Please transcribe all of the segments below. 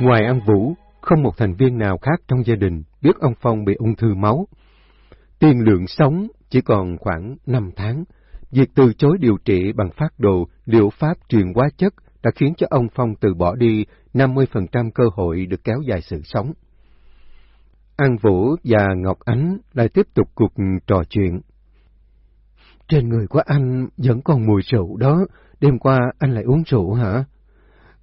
Ngoài An Vũ, không một thành viên nào khác trong gia đình biết ông Phong bị ung thư máu. Tiên lượng sống chỉ còn khoảng 5 tháng. Việc từ chối điều trị bằng phát đồ, liệu pháp truyền hóa chất đã khiến cho ông Phong từ bỏ đi 50% cơ hội được kéo dài sự sống. An Vũ và Ngọc Ánh lại tiếp tục cuộc trò chuyện. Trên người của anh vẫn còn mùi rượu đó, đêm qua anh lại uống rượu hả?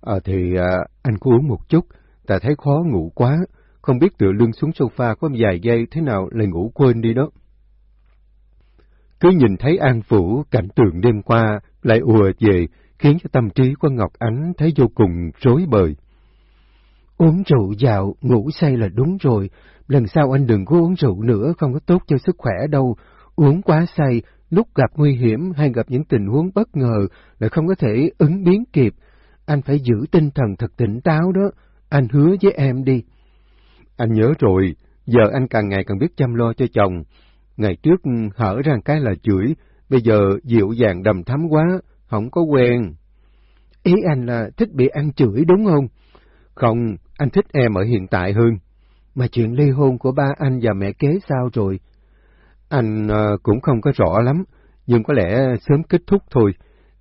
Ờ thì à, anh cứ uống một chút, ta thấy khó ngủ quá, không biết tựa lưng xuống sofa có vài giây thế nào lại ngủ quên đi đó. Cứ nhìn thấy An phủ cảnh tượng đêm qua lại ùa về, khiến cho tâm trí của Ngọc Ánh thấy vô cùng rối bời. Uống rượu dạo, ngủ say là đúng rồi, lần sau anh đừng có uống rượu nữa, không có tốt cho sức khỏe đâu. Uống quá say, lúc gặp nguy hiểm hay gặp những tình huống bất ngờ lại không có thể ứng biến kịp. Anh phải giữ tinh thần thật tỉnh táo đó, anh hứa với em đi. Anh nhớ rồi, giờ anh càng ngày càng biết chăm lo cho chồng. Ngày trước hở ra cái là chửi, bây giờ dịu dàng đầm thắm quá, không có quen. Ý anh là thích bị ăn chửi đúng không? Không, anh thích em ở hiện tại hơn. Mà chuyện ly hôn của ba anh và mẹ kế sao rồi? Anh uh, cũng không có rõ lắm, nhưng có lẽ sớm kết thúc thôi.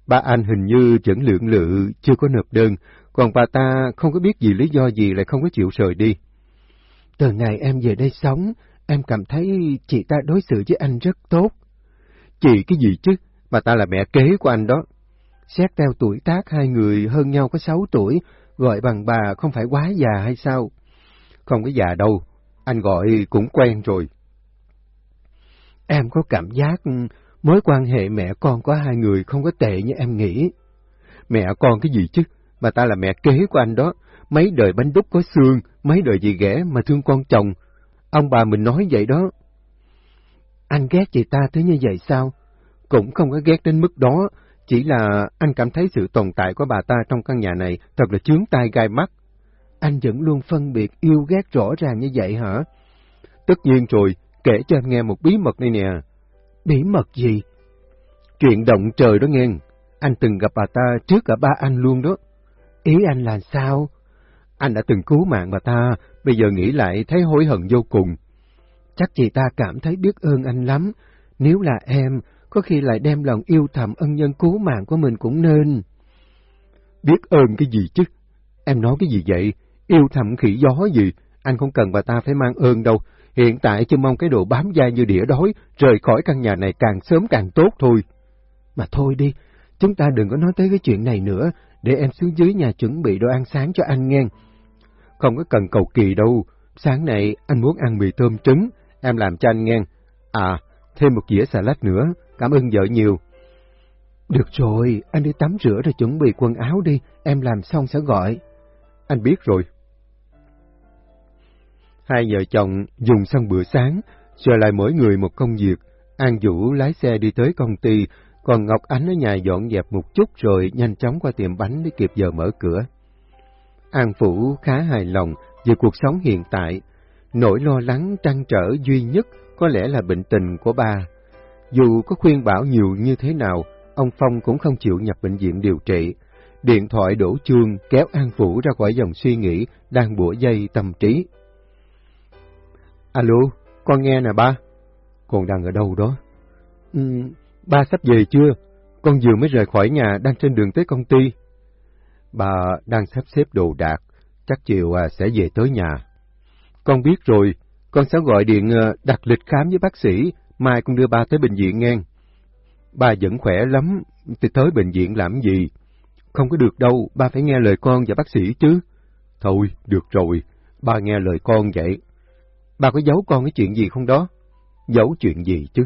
Ba anh hình như vẫn lượng lự, chưa có nộp đơn, còn bà ta không có biết gì lý do gì lại không có chịu rời đi. Từ ngày em về đây sống, em cảm thấy chị ta đối xử với anh rất tốt. Chị cái gì chứ, bà ta là mẹ kế của anh đó. Xét theo tuổi tác hai người hơn nhau có sáu tuổi, gọi bằng bà không phải quá già hay sao? Không có già đâu, anh gọi cũng quen rồi. Em có cảm giác mối quan hệ mẹ con có hai người không có tệ như em nghĩ. Mẹ con cái gì chứ, mà ta là mẹ kế của anh đó, mấy đời bánh đúc có xương, mấy đời gì ghẻ mà thương con chồng. Ông bà mình nói vậy đó. Anh ghét chị ta tới như vậy sao? Cũng không có ghét đến mức đó, chỉ là anh cảm thấy sự tồn tại của bà ta trong căn nhà này thật là chướng tai gai mắt. Anh vẫn luôn phân biệt yêu ghét rõ ràng như vậy hả? Tất nhiên rồi, kể cho em nghe một bí mật này nè. Bí mật gì? Chuyện động trời đó nghe. Anh từng gặp bà ta trước cả ba anh luôn đó. Ý anh là sao? Anh đã từng cứu mạng bà ta, bây giờ nghĩ lại thấy hối hận vô cùng. Chắc chị ta cảm thấy biết ơn anh lắm. Nếu là em, có khi lại đem lòng yêu thầm ân nhân cứu mạng của mình cũng nên. Biết ơn cái gì chứ? Em nói cái gì vậy? Yêu thầm khỉ gió gì? Anh không cần bà ta phải mang ơn đâu. Hiện tại chỉ mong cái đồ bám da như đĩa đói, rời khỏi căn nhà này càng sớm càng tốt thôi. Mà thôi đi, chúng ta đừng có nói tới cái chuyện này nữa, để em xuống dưới nhà chuẩn bị đồ ăn sáng cho anh nghe. Không có cần cầu kỳ đâu, sáng nay anh muốn ăn mì tôm trứng, em làm cho anh nghe. À, thêm một dĩa salad nữa, cảm ơn vợ nhiều. Được rồi, anh đi tắm rửa rồi chuẩn bị quần áo đi, em làm xong sẽ gọi. Anh biết rồi. Hai vợ chồng dùng xong bữa sáng, rồi lại mỗi người một công việc. An Vũ lái xe đi tới công ty, còn Ngọc Ánh ở nhà dọn dẹp một chút rồi nhanh chóng qua tiệm bánh để kịp giờ mở cửa. An Phủ khá hài lòng về cuộc sống hiện tại. Nỗi lo lắng trăn trở duy nhất có lẽ là bệnh tình của ba. Dù có khuyên bảo nhiều như thế nào, ông Phong cũng không chịu nhập bệnh viện điều trị. Điện thoại đổ chuông kéo An Phủ ra khỏi dòng suy nghĩ đang bủa dây tâm trí. Alo, con nghe nè ba. Con đang ở đâu đó? Ừ, ba sắp về chưa? Con vừa mới rời khỏi nhà, đang trên đường tới công ty. Bà đang sắp xếp đồ đạc, chắc chiều à, sẽ về tới nhà. Con biết rồi, con sẽ gọi điện à, đặt lịch khám với bác sĩ, mai con đưa ba tới bệnh viện nghe. Ba vẫn khỏe lắm, thì tới bệnh viện làm gì? Không có được đâu, ba phải nghe lời con và bác sĩ chứ. Thôi, được rồi, ba nghe lời con vậy bà có giấu con cái chuyện gì không đó? Giấu chuyện gì chứ?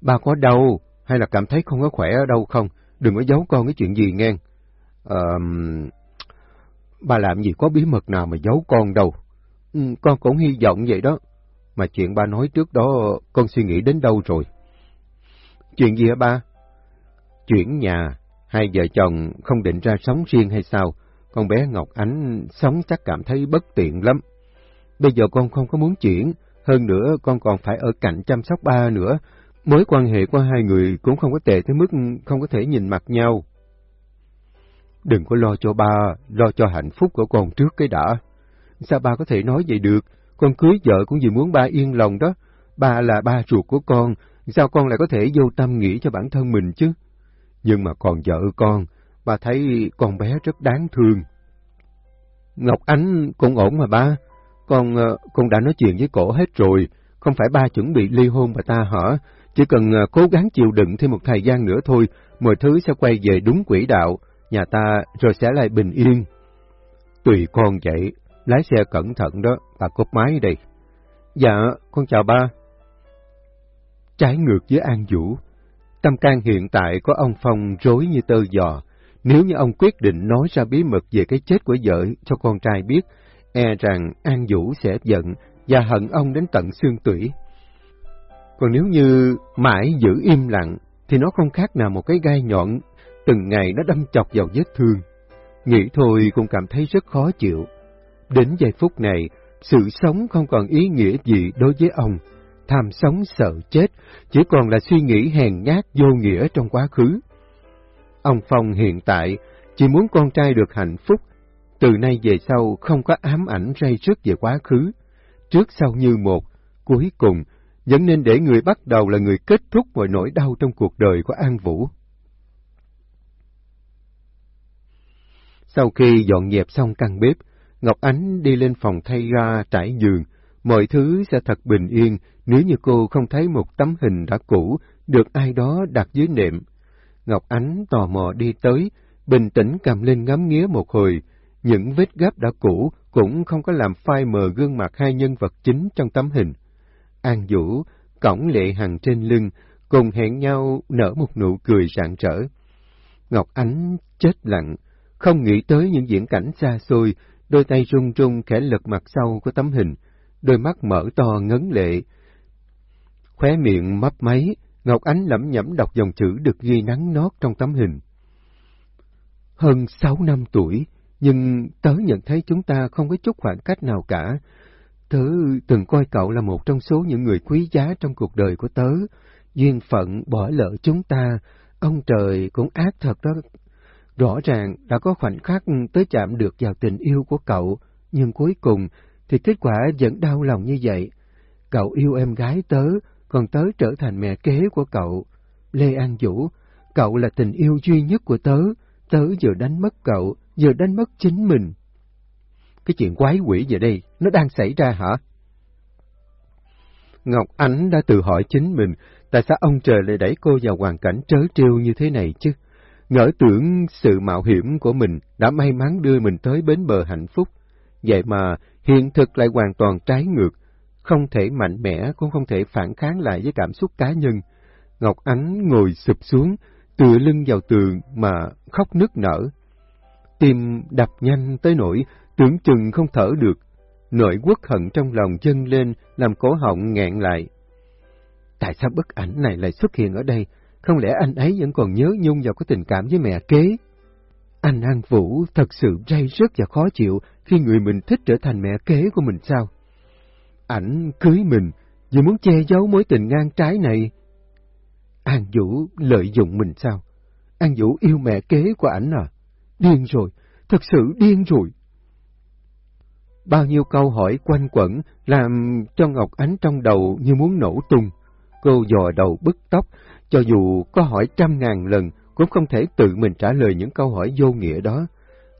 Ba có đau, hay là cảm thấy không có khỏe ở đâu không? Đừng có giấu con cái chuyện gì nghe. Ờ... Bà làm gì có bí mật nào mà giấu con đâu. Ừ, con cũng hy vọng vậy đó. Mà chuyện ba nói trước đó, con suy nghĩ đến đâu rồi? Chuyện gì hả ba? Chuyển nhà, hai vợ chồng không định ra sống riêng hay sao? Con bé Ngọc Ánh sống chắc cảm thấy bất tiện lắm. Bây giờ con không có muốn chuyển, hơn nữa con còn phải ở cạnh chăm sóc ba nữa. Mối quan hệ của hai người cũng không có tệ tới mức không có thể nhìn mặt nhau. Đừng có lo cho ba, lo cho hạnh phúc của con trước cái đã. Sao ba có thể nói vậy được? Con cưới vợ cũng vì muốn ba yên lòng đó. Ba là ba ruột của con, sao con lại có thể vô tâm nghĩ cho bản thân mình chứ? Nhưng mà còn vợ con, ba thấy con bé rất đáng thương. Ngọc Ánh cũng ổn mà ba. Con, ờ, con đã nói chuyện với cổ hết rồi, không phải ba chuẩn bị ly hôn mà ta hả? Chỉ cần ờ, cố gắng chịu đựng thêm một thời gian nữa thôi, mọi thứ sẽ quay về đúng quỹ đạo, nhà ta rồi sẽ lại bình yên. Tùy con vậy, lái xe cẩn thận đó, ta cốt máy đây. Dạ, con chào ba. Trái ngược với An Vũ, tâm can hiện tại có ông Phong rối như tơ giò. Nếu như ông quyết định nói ra bí mật về cái chết của vợ cho con trai biết, e rằng An Vũ sẽ giận và hận ông đến tận xương tủy. Còn nếu như mãi giữ im lặng, thì nó không khác nào một cái gai nhọn, từng ngày nó đâm chọc vào vết thương. Nghĩ thôi cũng cảm thấy rất khó chịu. Đến giây phút này, sự sống không còn ý nghĩa gì đối với ông. Tham sống sợ chết, chỉ còn là suy nghĩ hèn nhát vô nghĩa trong quá khứ. Ông Phong hiện tại chỉ muốn con trai được hạnh phúc, từ nay về sau không có ám ảnh ray rứt về quá khứ. Trước sau như một, cuối cùng vẫn nên để người bắt đầu là người kết thúc mọi nỗi đau trong cuộc đời của An Vũ. Sau khi dọn dẹp xong căn bếp, Ngọc Ánh đi lên phòng thay ra trải giường. Mọi thứ sẽ thật bình yên nếu như cô không thấy một tấm hình đã cũ được ai đó đặt dưới nệm. Ngọc Ánh tò mò đi tới, bình tĩnh cầm lên ngắm nghía một hồi. Những vết gáp đã cũ cũng không có làm phai mờ gương mặt hai nhân vật chính trong tấm hình. An Vũ, cổng lệ hằng trên lưng, cùng hẹn nhau nở một nụ cười rạng rỡ. Ngọc Ánh chết lặng, không nghĩ tới những diễn cảnh xa xôi, đôi tay run run khẽ lật mặt sau của tấm hình, đôi mắt mở to ngấn lệ. Khóe miệng mấp máy, Ngọc Ánh lẩm nhẩm đọc dòng chữ được ghi nắng nót trong tấm hình. Hơn sáu năm tuổi, nhưng tớ nhận thấy chúng ta không có chút khoảng cách nào cả. Tớ từng coi cậu là một trong số những người quý giá trong cuộc đời của tớ. Duyên phận bỏ lỡ chúng ta, ông trời cũng ác thật đó Rõ ràng đã có khoảnh khắc tới chạm được vào tình yêu của cậu, nhưng cuối cùng thì kết quả vẫn đau lòng như vậy. Cậu yêu em gái tớ, còn tớ trở thành mẹ kế của cậu. Lê An Vũ, cậu là tình yêu duy nhất của tớ, tớ vừa đánh mất cậu, giờ đánh mất chính mình. Cái chuyện quái quỷ giờ đây, nó đang xảy ra hả? Ngọc Ánh đã tự hỏi chính mình, tại sao ông trời lại đẩy cô vào hoàn cảnh trớ trêu như thế này chứ? Ngỡ tưởng sự mạo hiểm của mình đã may mắn đưa mình tới bến bờ hạnh phúc. Vậy mà hiện thực lại hoàn toàn trái ngược, không thể mạnh mẽ cũng không thể phản kháng lại với cảm xúc cá nhân. Ngọc Ánh ngồi sụp xuống, tựa lưng vào tường mà khóc nức nở. Tim đập nhanh tới nỗi tưởng chừng không thở được. nỗi quốc hận trong lòng dâng lên, làm cổ họng nghẹn lại. Tại sao bức ảnh này lại xuất hiện ở đây? Không lẽ anh ấy vẫn còn nhớ nhung vào cái tình cảm với mẹ kế? Anh An Vũ thật sự ray rứt và khó chịu khi người mình thích trở thành mẹ kế của mình sao? Ảnh cưới mình vì muốn che giấu mối tình ngang trái này. An Vũ lợi dụng mình sao? An Vũ yêu mẹ kế của ảnh à? Điên rồi, thật sự điên rồi. Bao nhiêu câu hỏi quanh quẩn làm cho Ngọc Ánh trong đầu như muốn nổ tung. Cô dò đầu bứt tóc, cho dù có hỏi trăm ngàn lần, cũng không thể tự mình trả lời những câu hỏi vô nghĩa đó.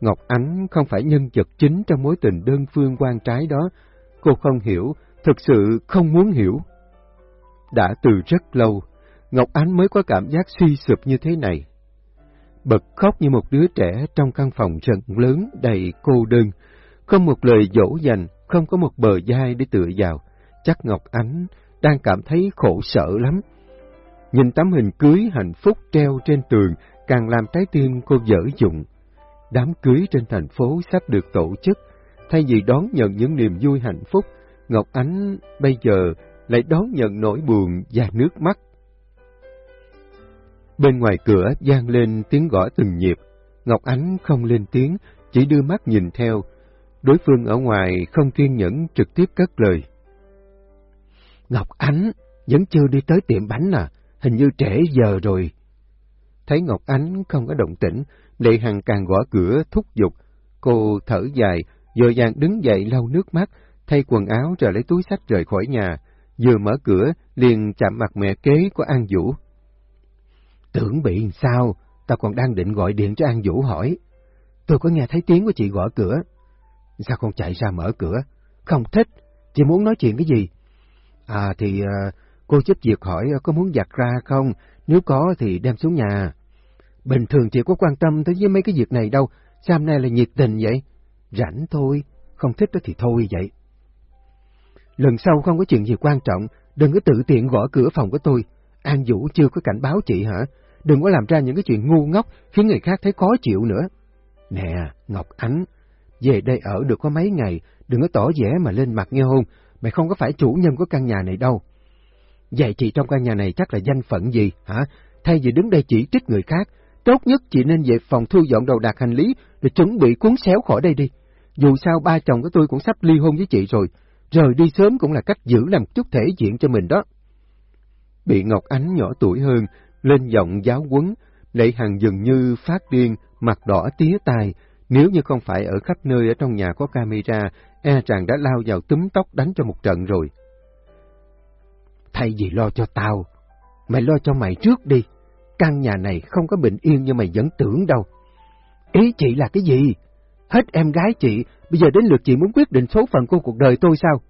Ngọc Ánh không phải nhân vật chính trong mối tình đơn phương quan trái đó. Cô không hiểu, thực sự không muốn hiểu. Đã từ rất lâu, Ngọc Ánh mới có cảm giác suy sụp như thế này. Bật khóc như một đứa trẻ trong căn phòng rộng lớn đầy cô đơn, không một lời dỗ dành, không có một bờ vai để tựa vào. Chắc Ngọc Ánh đang cảm thấy khổ sở lắm. Nhìn tấm hình cưới hạnh phúc treo trên tường càng làm trái tim cô dở dụng. Đám cưới trên thành phố sắp được tổ chức, thay vì đón nhận những niềm vui hạnh phúc, Ngọc Ánh bây giờ lại đón nhận nỗi buồn và nước mắt. Bên ngoài cửa gian lên tiếng gõ từng nhịp, Ngọc Ánh không lên tiếng, chỉ đưa mắt nhìn theo. Đối phương ở ngoài không kiên nhẫn trực tiếp cất lời. Ngọc Ánh, vẫn chưa đi tới tiệm bánh à? hình như trễ giờ rồi. Thấy Ngọc Ánh không có động tĩnh, Lệ Hằng càng gõ cửa thúc giục, cô thở dài, dội dàng đứng dậy lau nước mắt, thay quần áo rồi lấy túi sách rời khỏi nhà. Vừa mở cửa, liền chạm mặt mẹ kế của An Vũ. Tưởng bị sao, tao còn đang định gọi điện cho An Vũ hỏi. Tôi có nghe thấy tiếng của chị gõ cửa. Sao con chạy ra mở cửa? Không thích, chị muốn nói chuyện cái gì? À thì uh, cô giúp việc hỏi có muốn giặt ra không? Nếu có thì đem xuống nhà. Bình thường chị có quan tâm tới với mấy cái việc này đâu, sao hôm nay là nhiệt tình vậy? Rảnh thôi, không thích đó thì thôi vậy. Lần sau không có chuyện gì quan trọng, đừng có tự tiện gõ cửa phòng của tôi. An Vũ chưa có cảnh báo chị hả? Đừng có làm ra những cái chuyện ngu ngốc khiến người khác thấy khó chịu nữa. Nè, Ngọc Ánh, về đây ở được có mấy ngày, đừng có tỏ vẻ mà lên mặt nghe hôn, mày không có phải chủ nhân của căn nhà này đâu. Vậy chị trong căn nhà này chắc là danh phận gì, hả? Thay vì đứng đây chỉ trích người khác, tốt nhất chị nên về phòng thu dọn đồ đạc hành lý để chuẩn bị cuốn xéo khỏi đây đi. Dù sao ba chồng của tôi cũng sắp ly hôn với chị rồi, rời đi sớm cũng là cách giữ làm chút thể diện cho mình đó. Bị Ngọc Ánh nhỏ tuổi hơn, lên giọng giáo quấn, Lệ Hằng dường như phát điên, mặt đỏ tía tai, nếu như không phải ở khắp nơi ở trong nhà có camera, e chàng đã lao vào túm tóc đánh cho một trận rồi. Thay vì lo cho tao, mày lo cho mày trước đi. Căn nhà này không có bình yên như mày vẫn tưởng đâu. Ý chị là cái gì? Hết em gái chị, bây giờ đến lượt chị muốn quyết định số phận của cuộc đời tôi sao?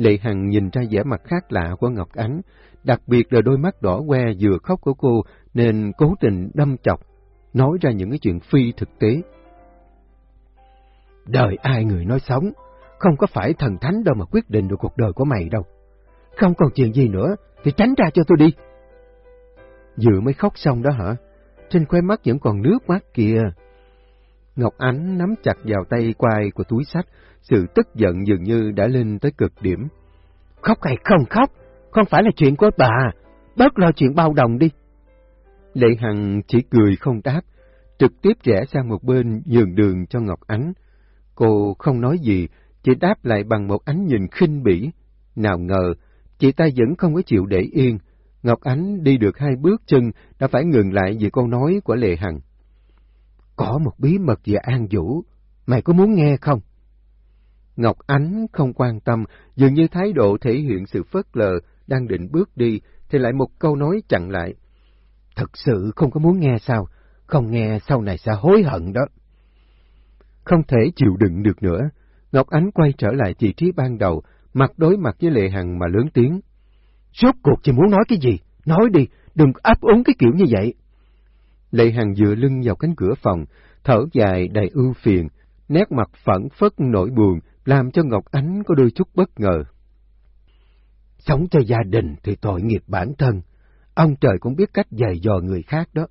Lệ Hằng nhìn ra vẻ mặt khác lạ của Ngọc Ánh, đặc biệt là đôi mắt đỏ que vừa khóc của cô nên cố tình đâm chọc, nói ra những cái chuyện phi thực tế. Đời ai người nói sống, không có phải thần thánh đâu mà quyết định được cuộc đời của mày đâu. Không còn chuyện gì nữa, thì tránh ra cho tôi đi. Vừa mới khóc xong đó hả? Trên khóe mắt vẫn còn nước mắt kìa. Ngọc Ánh nắm chặt vào tay quai của túi sách, sự tức giận dường như đã lên tới cực điểm. Khóc hay không khóc, không phải là chuyện của bà, bớt lo chuyện bao đồng đi. Lệ Hằng chỉ cười không đáp, trực tiếp rẽ sang một bên nhường đường cho Ngọc Ánh. Cô không nói gì, chỉ đáp lại bằng một ánh nhìn khinh bỉ. Nào ngờ, chị ta vẫn không có chịu để yên. Ngọc Ánh đi được hai bước chân đã phải ngừng lại vì câu nói của Lệ Hằng. Có một bí mật về An Vũ, mày có muốn nghe không? Ngọc Ánh không quan tâm, dường như thái độ thể hiện sự phớt lờ, đang định bước đi, thì lại một câu nói chặn lại. Thật sự không có muốn nghe sao, không nghe sau này sẽ hối hận đó. Không thể chịu đựng được nữa, Ngọc Ánh quay trở lại vị trí ban đầu, mặt đối mặt với Lệ Hằng mà lớn tiếng. Rốt cuộc chị muốn nói cái gì? Nói đi, đừng áp úng cái kiểu như vậy. Lệ Hằng dựa lưng vào cánh cửa phòng, thở dài đầy ưu phiền, nét mặt phẫn phất nỗi buồn, làm cho Ngọc Ánh có đôi chút bất ngờ. Sống cho gia đình thì tội nghiệp bản thân. Ông trời cũng biết cách dày dò người khác đó.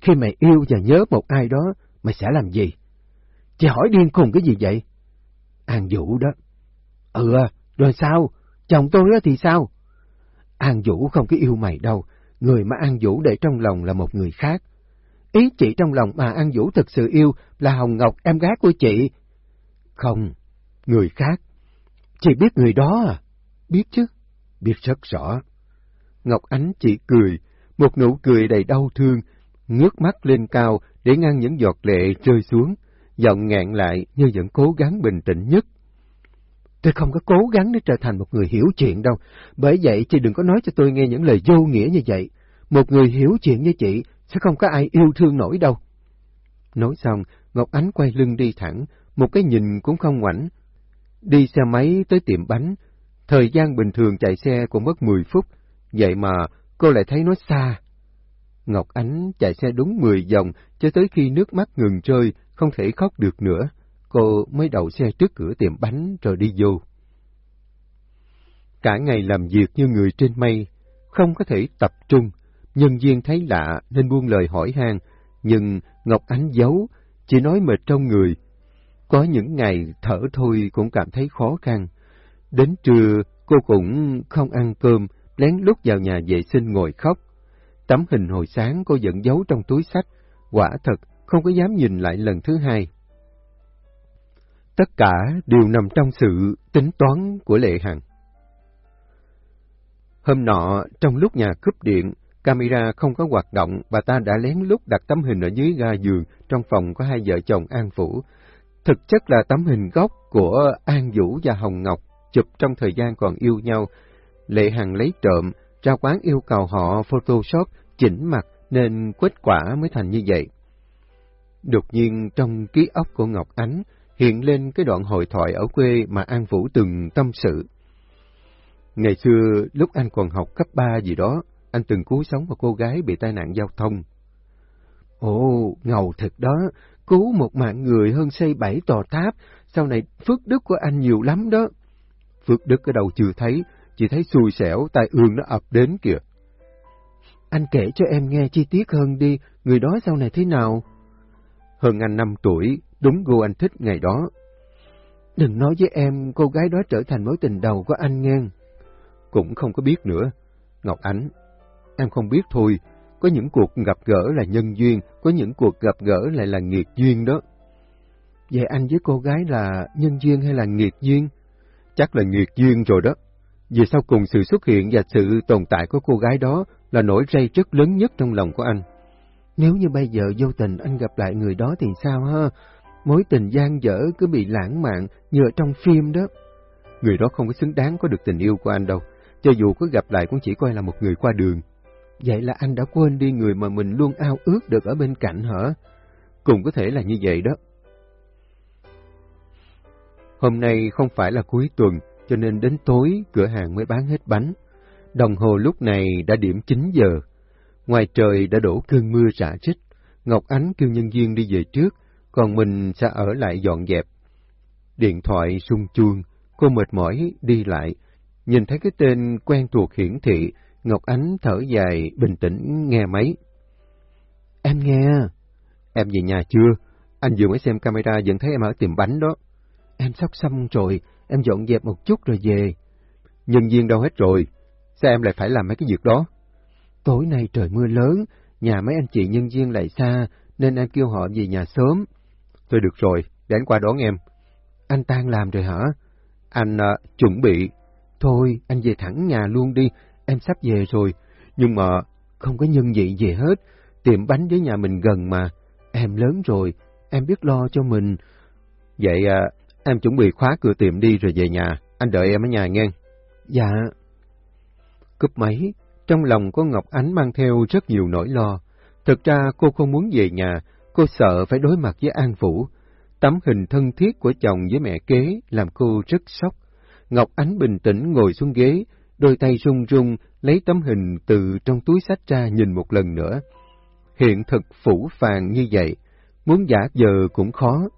Khi mày yêu và nhớ một ai đó, mày sẽ làm gì? Chị hỏi điên khùng cái gì vậy? An Vũ đó. Ừ, à, rồi sao? Chồng tôi đó thì sao? An Vũ không có yêu mày đâu. Người mà An Vũ để trong lòng là một người khác. Ý chị trong lòng mà An Vũ thực sự yêu là Hồng Ngọc, em gái của chị. Không, người khác. Chị biết người đó à? Biết chứ, biết rất rõ. Ngọc Ánh chỉ cười, một nụ cười đầy đau thương, ngước mắt lên cao để ngăn những giọt lệ rơi xuống, giọng ngẹn lại như vẫn cố gắng bình tĩnh nhất. Tôi không có cố gắng để trở thành một người hiểu chuyện đâu, bởi vậy chị đừng có nói cho tôi nghe những lời vô nghĩa như vậy. Một người hiểu chuyện như chị sẽ không có ai yêu thương nổi đâu. Nói xong, Ngọc Ánh quay lưng đi thẳng, một cái nhìn cũng không ngoảnh. Đi xe máy tới tiệm bánh, thời gian bình thường chạy xe cũng mất 10 phút, vậy mà cô lại thấy nó xa. Ngọc Ánh chạy xe đúng 10 vòng cho tới khi nước mắt ngừng rơi, không thể khóc được nữa, cô mới đậu xe trước cửa tiệm bánh rồi đi vô. Cả ngày làm việc như người trên mây, không có thể tập trung, nhân viên thấy lạ nên buông lời hỏi han, nhưng Ngọc Ánh giấu, chỉ nói mệt trong người. Có những ngày thở thôi cũng cảm thấy khó khăn. Đến trưa, cô cũng không ăn cơm, lén lút vào nhà vệ sinh ngồi khóc. Tấm hình hồi sáng cô vẫn giấu trong túi sách, quả thật không có dám nhìn lại lần thứ hai. Tất cả đều nằm trong sự tính toán của Lệ Hằng. Hôm nọ, trong lúc nhà cúp điện, Camera không có hoạt động, bà ta đã lén lút đặt tấm hình ở dưới ga giường trong phòng của hai vợ chồng An Phủ. Thực chất là tấm hình gốc của An Vũ và Hồng Ngọc, chụp trong thời gian còn yêu nhau. Lệ Hằng lấy trộm, ra quán yêu cầu họ Photoshop chỉnh mặt nên kết quả mới thành như vậy. Đột nhiên trong ký óc của Ngọc Ánh hiện lên cái đoạn hội thoại ở quê mà An Vũ từng tâm sự. Ngày xưa, lúc anh còn học cấp 3 gì đó, anh từng cứu sống một cô gái bị tai nạn giao thông. Ồ, ngầu thật đó, cứu một mạng người hơn xây bảy tòa tháp, sau này phước đức của anh nhiều lắm đó. Phước đức ở đầu chưa thấy, chỉ thấy xui xẻo, tai ương nó ập đến kìa. Anh kể cho em nghe chi tiết hơn đi, người đó sau này thế nào? Hơn anh năm tuổi, đúng gu anh thích ngày đó. Đừng nói với em cô gái đó trở thành mối tình đầu của anh nghe. Cũng không có biết nữa. Ngọc Ánh, em không biết thôi, có những cuộc gặp gỡ là nhân duyên, có những cuộc gặp gỡ lại là nghiệt duyên đó. Vậy anh với cô gái là nhân duyên hay là nghiệt duyên? Chắc là nghiệt duyên rồi đó. Vì sau cùng sự xuất hiện và sự tồn tại của cô gái đó là nỗi rây rất lớn nhất trong lòng của anh. Nếu như bây giờ vô tình anh gặp lại người đó thì sao ha? Mối tình gian dở cứ bị lãng mạn như ở trong phim đó. Người đó không có xứng đáng có được tình yêu của anh đâu. Cho dù có gặp lại cũng chỉ coi là một người qua đường. Vậy là anh đã quên đi người mà mình luôn ao ước được ở bên cạnh hả? Cũng có thể là như vậy đó. Hôm nay không phải là cuối tuần, cho nên đến tối cửa hàng mới bán hết bánh. Đồng hồ lúc này đã điểm 9 giờ. Ngoài trời đã đổ cơn mưa rã rích. Ngọc Ánh kêu nhân viên đi về trước, còn mình sẽ ở lại dọn dẹp. Điện thoại sung chuông, cô mệt mỏi đi lại. Nhìn thấy cái tên quen thuộc hiển thị, Ngọc Ánh thở dài, bình tĩnh nghe máy. Em nghe. Em về nhà chưa? Anh vừa mới xem camera vẫn thấy em ở tiệm bánh đó. Em sắp xong rồi, em dọn dẹp một chút rồi về. Nhân viên đâu hết rồi? Sao em lại phải làm mấy cái việc đó? Tối nay trời mưa lớn, nhà mấy anh chị nhân viên lại xa, nên em kêu họ về nhà sớm. Thôi được rồi, để anh qua đón em. Anh tan làm rồi hả? Anh uh, chuẩn bị. Thôi, anh về thẳng nhà luôn đi, em sắp về rồi. Nhưng mà không có nhân vị gì hết, tiệm bánh với nhà mình gần mà. Em lớn rồi, em biết lo cho mình. Vậy à, em chuẩn bị khóa cửa tiệm đi rồi về nhà, anh đợi em ở nhà nghe. Dạ. Cúp máy, trong lòng của Ngọc Ánh mang theo rất nhiều nỗi lo. Thực ra cô không muốn về nhà, cô sợ phải đối mặt với An Vũ. Tấm hình thân thiết của chồng với mẹ kế làm cô rất sốc. Ngọc Ánh bình tĩnh ngồi xuống ghế, đôi tay run run lấy tấm hình từ trong túi sách ra nhìn một lần nữa. Hiện thực phủ phàng như vậy, muốn giả giờ cũng khó.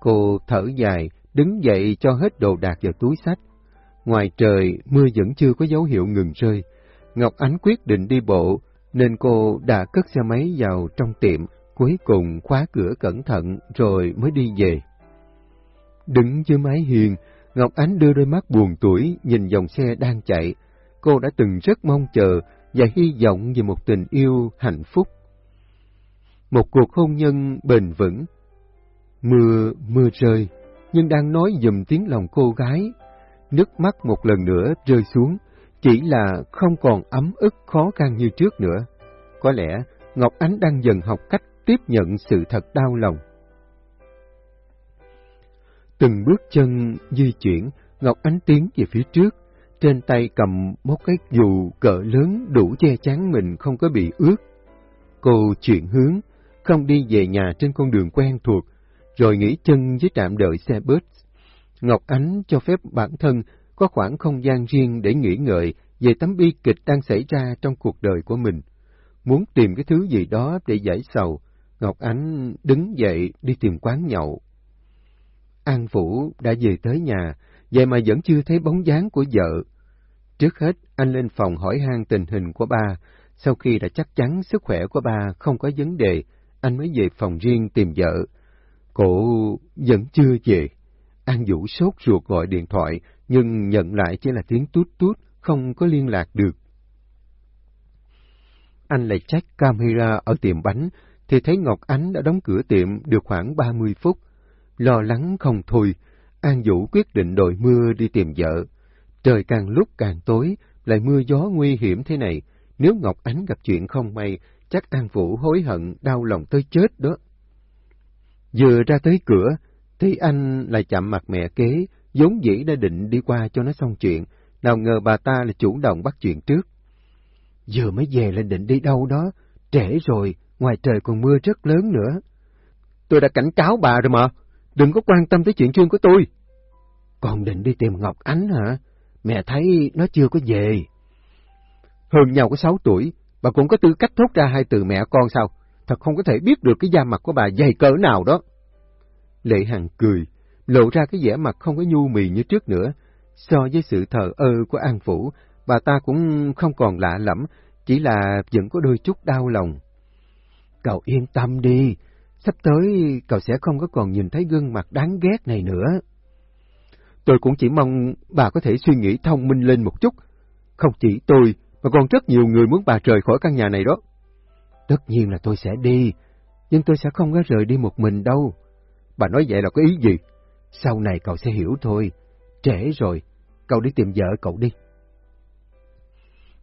Cô thở dài, đứng dậy cho hết đồ đạc vào túi sách. Ngoài trời, mưa vẫn chưa có dấu hiệu ngừng rơi. Ngọc Ánh quyết định đi bộ, nên cô đã cất xe máy vào trong tiệm, cuối cùng khóa cửa cẩn thận rồi mới đi về. Đứng dưới mái hiền, Ngọc Ánh đưa đôi mắt buồn tuổi nhìn dòng xe đang chạy. Cô đã từng rất mong chờ và hy vọng về một tình yêu hạnh phúc. Một cuộc hôn nhân bền vững. Mưa, mưa rơi, nhưng đang nói dùm tiếng lòng cô gái. Nước mắt một lần nữa rơi xuống, chỉ là không còn ấm ức khó khăn như trước nữa. Có lẽ Ngọc Ánh đang dần học cách tiếp nhận sự thật đau lòng. Từng bước chân di chuyển, Ngọc Ánh tiến về phía trước, trên tay cầm một cái dù cỡ lớn đủ che chắn mình không có bị ướt. Cô chuyển hướng, không đi về nhà trên con đường quen thuộc, rồi nghỉ chân với trạm đợi xe bus. Ngọc Ánh cho phép bản thân có khoảng không gian riêng để nghĩ ngợi về tấm bi kịch đang xảy ra trong cuộc đời của mình. Muốn tìm cái thứ gì đó để giải sầu, Ngọc Ánh đứng dậy đi tìm quán nhậu. An Vũ đã về tới nhà, vậy mà vẫn chưa thấy bóng dáng của vợ. Trước hết, anh lên phòng hỏi han tình hình của ba. Sau khi đã chắc chắn sức khỏe của ba không có vấn đề, anh mới về phòng riêng tìm vợ. Cô vẫn chưa về. An Vũ sốt ruột gọi điện thoại, nhưng nhận lại chỉ là tiếng tút tút, không có liên lạc được. Anh lại check camera ở tiệm bánh, thì thấy Ngọc Ánh đã đóng cửa tiệm được khoảng 30 phút. Lo lắng không thôi, An Vũ quyết định đội mưa đi tìm vợ. Trời càng lúc càng tối, lại mưa gió nguy hiểm thế này, Nếu Ngọc Ánh gặp chuyện không may, chắc An Vũ hối hận, đau lòng tới chết đó. Vừa ra tới cửa, thấy anh lại chạm mặt mẹ kế, vốn dĩ đã định đi qua cho nó xong chuyện, nào ngờ bà ta là chủ động bắt chuyện trước. Giờ mới về là định đi đâu đó, trễ rồi, ngoài trời còn mưa rất lớn nữa. Tôi đã cảnh cáo bà rồi mà, đừng có quan tâm tới chuyện chuyên của tôi. Còn định đi tìm Ngọc Ánh hả? Mẹ thấy nó chưa có về. Hơn nhau có sáu tuổi, bà cũng có tư cách thốt ra hai từ mẹ con sao? Thật không có thể biết được cái da mặt của bà dày cỡ nào đó. Lệ Hằng cười, lộ ra cái vẻ mặt không có nhu mì như trước nữa. So với sự thờ ơ của An Phủ, bà ta cũng không còn lạ lẫm, chỉ là vẫn có đôi chút đau lòng. Cậu yên tâm đi, sắp tới cậu sẽ không có còn nhìn thấy gương mặt đáng ghét này nữa. Tôi cũng chỉ mong bà có thể suy nghĩ thông minh lên một chút. Không chỉ tôi, mà còn rất nhiều người muốn bà rời khỏi căn nhà này đó. Tất nhiên là tôi sẽ đi, nhưng tôi sẽ không có rời đi một mình đâu. Bà nói vậy là có ý gì? Sau này cậu sẽ hiểu thôi. Trễ rồi, cậu đi tìm vợ cậu đi.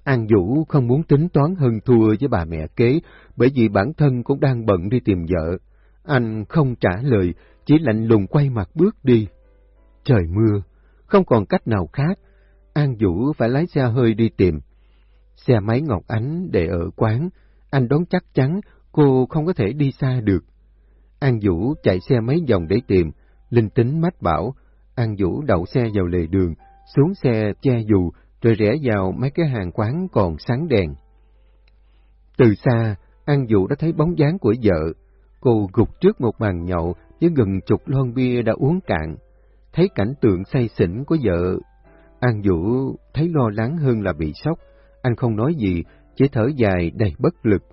An Vũ không muốn tính toán hơn thua với bà mẹ kế, bởi vì bản thân cũng đang bận đi tìm vợ. Anh không trả lời, chỉ lạnh lùng quay mặt bước đi. Trời mưa, không còn cách nào khác, An Vũ phải lái xe hơi đi tìm. Xe máy Ngọc Ánh để ở quán, anh đoán chắc chắn cô không có thể đi xa được. An Vũ chạy xe mấy vòng để tìm, linh tính mách bảo, An Vũ đậu xe vào lề đường, xuống xe che dù, rồi rẽ vào mấy cái hàng quán còn sáng đèn. Từ xa, An Vũ đã thấy bóng dáng của vợ. Cô gục trước một bàn nhậu với gần chục lon bia đã uống cạn. Thấy cảnh tượng say xỉn của vợ, An Vũ thấy lo lắng hơn là bị sốc. Anh không nói gì, chỉ thở dài đầy bất lực.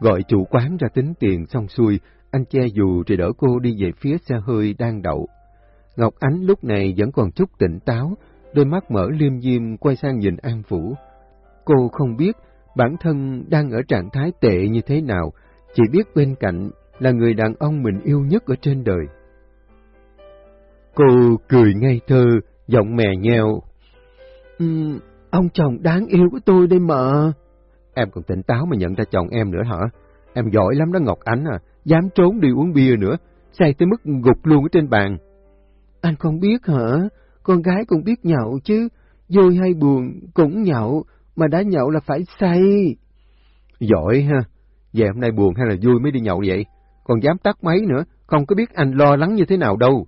Gọi chủ quán ra tính tiền xong xuôi, anh che dù rồi đỡ cô đi về phía xe hơi đang đậu. Ngọc Ánh lúc này vẫn còn chút tỉnh táo, đôi mắt mở liêm diêm quay sang nhìn An Vũ. Cô không biết bản thân đang ở trạng thái tệ như thế nào, chỉ biết bên cạnh là người đàn ông mình yêu nhất ở trên đời. Cô cười ngây thơ, giọng mè nheo. Um, ông chồng đáng yêu của tôi đây mà. Em còn tỉnh táo mà nhận ra chồng em nữa hả? Em giỏi lắm đó Ngọc Ánh à, dám trốn đi uống bia nữa, say tới mức gục luôn ở trên bàn. Anh không biết hả? Con gái cũng biết nhậu chứ, vui hay buồn cũng nhậu, mà đã nhậu là phải say. Giỏi ha, về hôm nay buồn hay là vui mới đi nhậu vậy? Còn dám tắt máy nữa, không có biết anh lo lắng như thế nào đâu.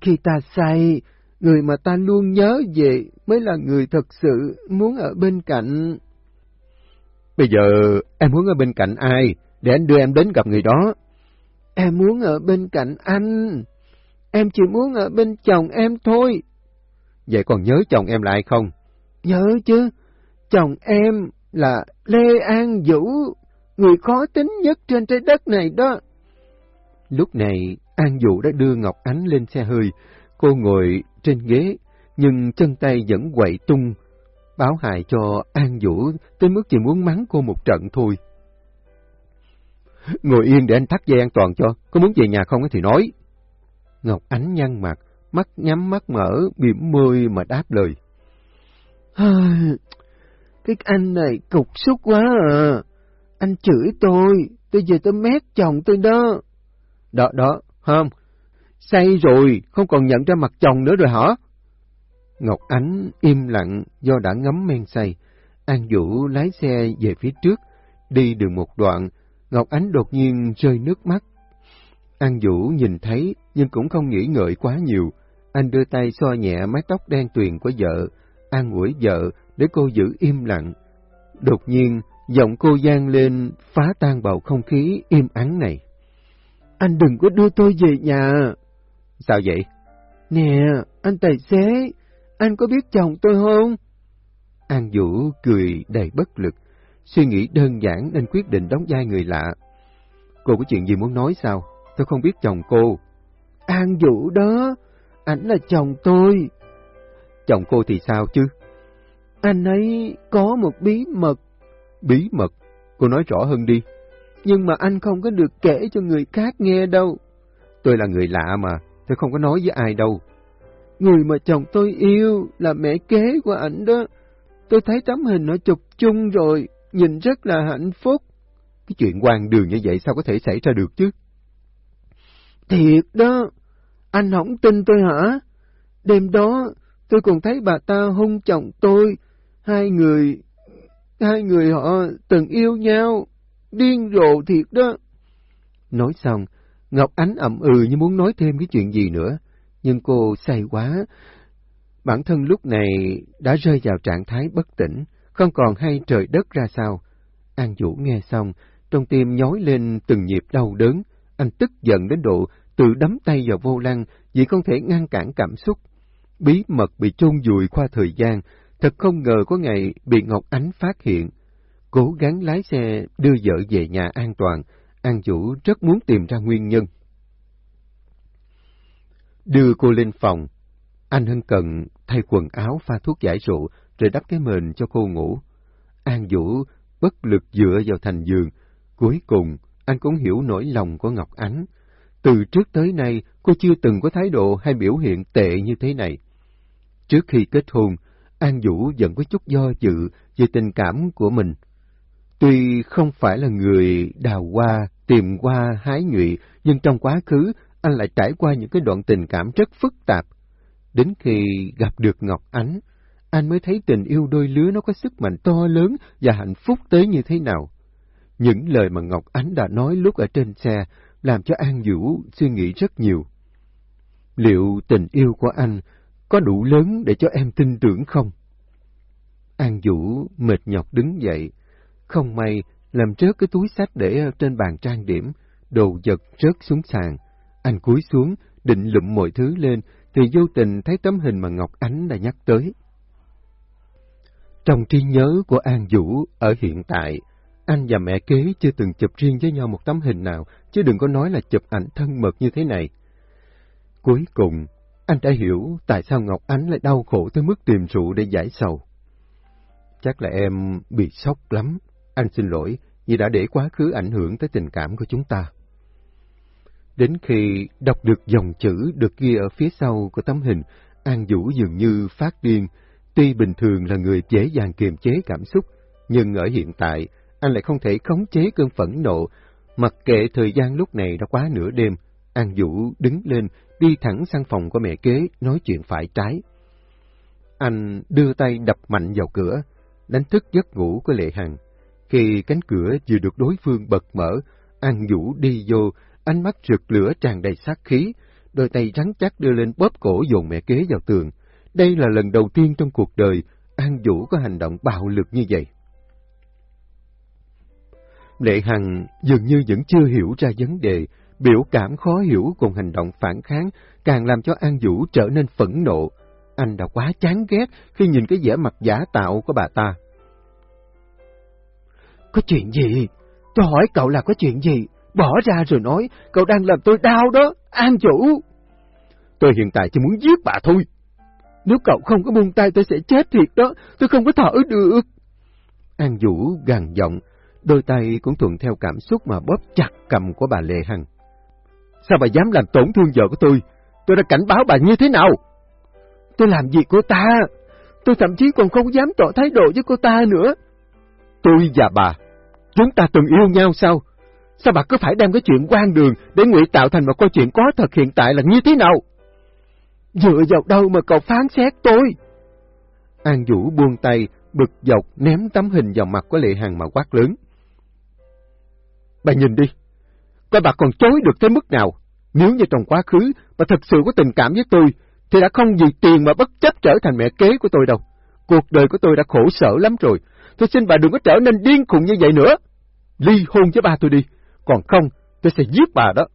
Khi ta say, người mà ta luôn nhớ về mới là người thật sự muốn ở bên cạnh. Bây giờ em muốn ở bên cạnh ai, để anh đưa em đến gặp người đó? Em muốn ở bên cạnh anh. Em chỉ muốn ở bên chồng em thôi. Vậy còn nhớ chồng em lại không? Nhớ chứ. Chồng em là Lê An Vũ, người khó tính nhất trên trái đất này đó. Lúc này, An Vũ đã đưa Ngọc Ánh lên xe hơi. Cô ngồi trên ghế, nhưng chân tay vẫn quậy tung, báo hại cho An Vũ tới mức chỉ muốn mắng cô một trận thôi. Ngồi yên để anh thắt dây an toàn cho, có muốn về nhà không thì nói. Ngọc Ánh nhăn mặt, mắt nhắm mắt mở, biểm môi mà đáp lời. Cái anh này cục xúc quá à. Anh chửi tôi, tôi về tôi mét chồng tôi đó. Đó, đó, không. Say rồi, không còn nhận ra mặt chồng nữa rồi hả? Ngọc Ánh im lặng do đã ngấm men say. An Vũ lái xe về phía trước, đi được một đoạn, Ngọc Ánh đột nhiên rơi nước mắt. An Vũ nhìn thấy nhưng cũng không nghĩ ngợi quá nhiều. Anh đưa tay xoa nhẹ mái tóc đen tuyền của vợ, an ủi vợ để cô giữ im lặng. Đột nhiên, giọng cô gian lên phá tan bầu không khí im ắng này. Anh đừng có đưa tôi về nhà. Sao vậy? Nè, anh tài xế, anh có biết chồng tôi không? An Vũ cười đầy bất lực, suy nghĩ đơn giản nên quyết định đóng vai người lạ. Cô có chuyện gì muốn nói sao? Tôi không biết chồng cô. An Vũ đó, ảnh là chồng tôi. Chồng cô thì sao chứ? Anh ấy có một bí mật. Bí mật? Cô nói rõ hơn đi. Nhưng mà anh không có được kể cho người khác nghe đâu. Tôi là người lạ mà, tôi không có nói với ai đâu. Người mà chồng tôi yêu là mẹ kế của ảnh đó. tôi thấy tấm hình nó chụp chung rồi, nhìn rất là hạnh phúc. Cái chuyện quan đường như vậy sao có thể xảy ra được chứ? Thiệt đó, anh không tin tôi hả? Đêm đó, tôi còn thấy bà ta hung chồng tôi, hai người, hai người họ từng yêu nhau, điên rồ thiệt đó. Nói xong, Ngọc Ánh ậm ừ như muốn nói thêm cái chuyện gì nữa, nhưng cô say quá. Bản thân lúc này đã rơi vào trạng thái bất tỉnh, không còn hay trời đất ra sao. An Vũ nghe xong, trong tim nhói lên từng nhịp đau đớn, anh tức giận đến độ tự đấm tay vào vô lăng vì không thể ngăn cản cảm xúc. Bí mật bị chôn vùi qua thời gian, thật không ngờ có ngày bị Ngọc Ánh phát hiện. Cố gắng lái xe đưa vợ về nhà an toàn, An Vũ rất muốn tìm ra nguyên nhân. Đưa cô lên phòng, anh Hân Cần thay quần áo pha thuốc giải rượu rồi đắp cái mền cho cô ngủ. An Vũ bất lực dựa vào thành giường. Cuối cùng, anh cũng hiểu nỗi lòng của Ngọc Ánh. Từ trước tới nay, cô chưa từng có thái độ hay biểu hiện tệ như thế này. Trước khi kết hôn, An Vũ vẫn có chút do dự về tình cảm của mình. Tuy không phải là người đào hoa, tìm hoa, hái nhụy, nhưng trong quá khứ, anh lại trải qua những cái đoạn tình cảm rất phức tạp. Đến khi gặp được Ngọc Ánh, anh mới thấy tình yêu đôi lứa nó có sức mạnh to lớn và hạnh phúc tới như thế nào. Những lời mà Ngọc Ánh đã nói lúc ở trên xe làm cho An Vũ suy nghĩ rất nhiều. Liệu tình yêu của anh có đủ lớn để cho em tin tưởng không? An Vũ mệt nhọc đứng dậy, không may làm rớt cái túi sách để trên bàn trang điểm, đồ vật rớt xuống sàn. Anh cúi xuống, định lụm mọi thứ lên, thì vô tình thấy tấm hình mà Ngọc Ánh đã nhắc tới. Trong trí nhớ của An Vũ ở hiện tại, anh và mẹ kế chưa từng chụp riêng với nhau một tấm hình nào, chứ đừng có nói là chụp ảnh thân mật như thế này. Cuối cùng, anh đã hiểu tại sao Ngọc Ánh lại đau khổ tới mức tìm rượu để giải sầu. Chắc là em bị sốc lắm. Anh xin lỗi vì đã để quá khứ ảnh hưởng tới tình cảm của chúng ta. Đến khi đọc được dòng chữ được ghi ở phía sau của tấm hình, An Vũ dường như phát điên. Tuy bình thường là người dễ dàng kiềm chế cảm xúc, nhưng ở hiện tại, anh lại không thể khống chế cơn phẫn nộ. Mặc kệ thời gian lúc này đã quá nửa đêm, An Vũ đứng lên, đi thẳng sang phòng của mẹ kế, nói chuyện phải trái. Anh đưa tay đập mạnh vào cửa, đánh thức giấc ngủ của Lệ Hằng. Khi cánh cửa vừa được đối phương bật mở, An Vũ đi vô, ánh mắt rực lửa tràn đầy sát khí, đôi tay rắn chắc đưa lên bóp cổ dồn mẹ kế vào tường. Đây là lần đầu tiên trong cuộc đời An Vũ có hành động bạo lực như vậy. Lệ Hằng dường như vẫn chưa hiểu ra vấn đề, biểu cảm khó hiểu cùng hành động phản kháng càng làm cho An Vũ trở nên phẫn nộ. Anh đã quá chán ghét khi nhìn cái vẻ mặt giả tạo của bà ta. Có chuyện gì? Tôi hỏi cậu là có chuyện gì? Bỏ ra rồi nói, cậu đang làm tôi đau đó, An Vũ. Tôi hiện tại chỉ muốn giết bà thôi. Nếu cậu không có buông tay tôi sẽ chết thiệt đó, tôi không có thở được. An Vũ gằn giọng, đôi tay cũng thuận theo cảm xúc mà bóp chặt cầm của bà Lệ Hằng. Sao bà dám làm tổn thương vợ của tôi? Tôi đã cảnh báo bà như thế nào? Tôi làm gì cô ta? Tôi thậm chí còn không dám tỏ thái độ với cô ta nữa. Tôi và bà, chúng ta từng yêu nhau sao? Sao bà cứ phải đem cái chuyện quan đường để ngụy tạo thành một câu chuyện có thật hiện tại là như thế nào? Dựa vào đâu mà cậu phán xét tôi? An Vũ buông tay, bực dọc ném tấm hình vào mặt của Lệ Hằng mà quát lớn. Bà nhìn đi, coi bà còn chối được tới mức nào. Nếu như trong quá khứ bà thật sự có tình cảm với tôi, thì đã không vì tiền mà bất chấp trở thành mẹ kế của tôi đâu. Cuộc đời của tôi đã khổ sở lắm rồi. Tôi xin bà đừng có trở nên điên khùng như vậy nữa. Ly hôn với ba tôi đi, còn không tôi sẽ giết bà đó.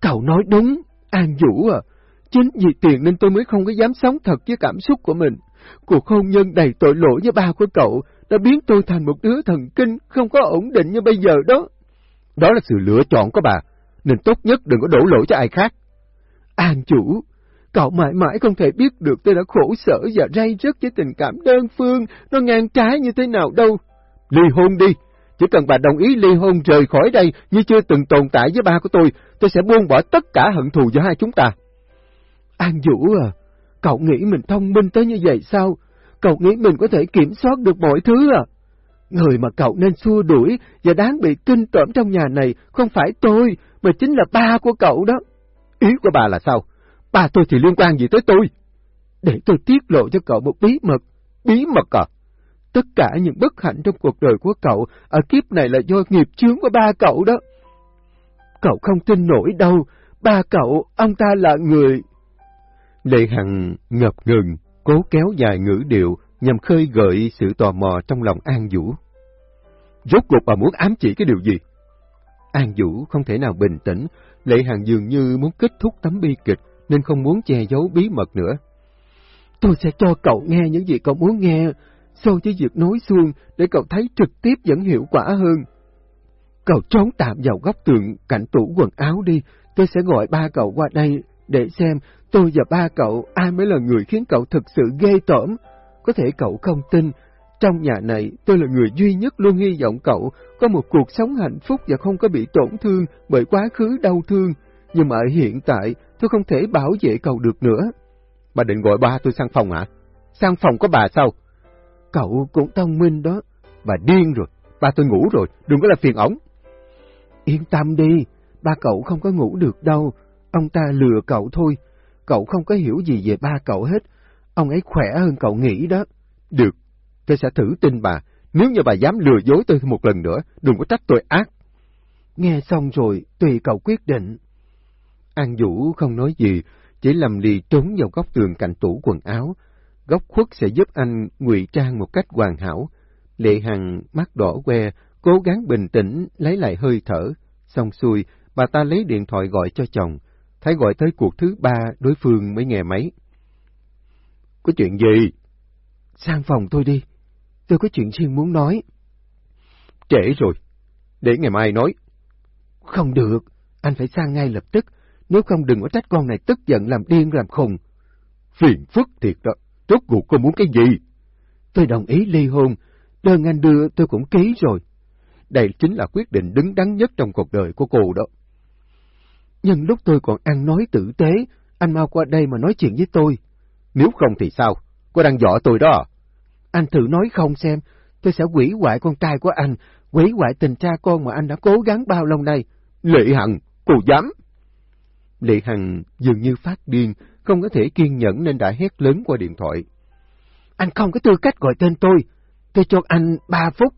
Cậu nói đúng, An Vũ à. Chính vì tiền nên tôi mới không có dám sống thật với cảm xúc của mình. Cuộc hôn nhân đầy tội lỗi với ba của cậu đã biến tôi thành một đứa thần kinh, không có ổn định như bây giờ đó. Đó là sự lựa chọn của bà, nên tốt nhất đừng có đổ lỗi cho ai khác. An chủ, cậu mãi mãi không thể biết được tôi đã khổ sở và ray rứt với tình cảm đơn phương, nó ngang trái như thế nào đâu. Ly hôn đi, chỉ cần bà đồng ý ly hôn rời khỏi đây như chưa từng tồn tại với ba của tôi, tôi sẽ buông bỏ tất cả hận thù giữa hai chúng ta. An Vũ à, cậu nghĩ mình thông minh tới như vậy sao? Cậu nghĩ mình có thể kiểm soát được mọi thứ à? Người mà cậu nên xua đuổi và đáng bị kinh tởm trong nhà này không phải tôi, mà chính là ba của cậu đó. Ý của bà là sao? Ba tôi thì liên quan gì tới tôi? Để tôi tiết lộ cho cậu một bí mật. Bí mật à? Tất cả những bất hạnh trong cuộc đời của cậu ở kiếp này là do nghiệp chướng của ba cậu đó. Cậu không tin nổi đâu, ba cậu, ông ta là người... Lệ Hằng ngập ngừng, cố kéo dài ngữ điệu nhằm khơi gợi sự tò mò trong lòng An Vũ. Rốt cuộc bà muốn ám chỉ cái điều gì? An Vũ không thể nào bình tĩnh, Lệ Hằng dường như muốn kết thúc tấm bi kịch nên không muốn che giấu bí mật nữa. Tôi sẽ cho cậu nghe những gì cậu muốn nghe, so với việc nói xuông để cậu thấy trực tiếp vẫn hiệu quả hơn. Cậu trốn tạm vào góc tường cạnh tủ quần áo đi, tôi sẽ gọi ba cậu qua đây để xem tôi và ba cậu ai mới là người khiến cậu thực sự ghê tởm. Có thể cậu không tin, trong nhà này tôi là người duy nhất luôn hy vọng cậu có một cuộc sống hạnh phúc và không có bị tổn thương bởi quá khứ đau thương. Nhưng mà ở hiện tại tôi không thể bảo vệ cậu được nữa. Bà định gọi ba tôi sang phòng hả? Sang phòng có bà sao? Cậu cũng thông minh đó. Bà điên rồi, ba tôi ngủ rồi, đừng có là phiền ổng. Yên tâm đi, ba cậu không có ngủ được đâu, ông ta lừa cậu thôi. Cậu không có hiểu gì về ba cậu hết, ông ấy khỏe hơn cậu nghĩ đó. Được, tôi sẽ thử tin bà, nếu như bà dám lừa dối tôi một lần nữa, đừng có trách tôi ác. Nghe xong rồi, tùy cậu quyết định. An Vũ không nói gì, chỉ lầm lì trốn vào góc tường cạnh tủ quần áo. Góc khuất sẽ giúp anh ngụy trang một cách hoàn hảo. Lệ Hằng mắt đỏ que, cố gắng bình tĩnh, lấy lại hơi thở. Xong xuôi, bà ta lấy điện thoại gọi cho chồng. Thấy gọi tới cuộc thứ ba, đối phương mới nghe máy. Có chuyện gì? Sang phòng tôi đi. Tôi có chuyện riêng muốn nói. Trễ rồi. Để ngày mai nói. Không được. Anh phải sang ngay lập tức. Nếu không đừng có trách con này tức giận làm điên làm khùng. Phiền phức thiệt đó. Rốt cuộc cô muốn cái gì? Tôi đồng ý ly hôn. Đơn anh đưa tôi cũng ký rồi. Đây chính là quyết định đứng đắn nhất trong cuộc đời của cô đó. Nhưng lúc tôi còn ăn nói tử tế, anh mau qua đây mà nói chuyện với tôi. Nếu không thì sao? Cô đang dọa tôi đó. Anh thử nói không xem, tôi sẽ quỷ hoại con trai của anh, quỷ hoại tình cha con mà anh đã cố gắng bao lâu nay. Lệ Hằng, cô dám! Lệ Hằng dường như phát điên, không có thể kiên nhẫn nên đã hét lớn qua điện thoại. Anh không có tư cách gọi tên tôi, tôi cho anh ba phút.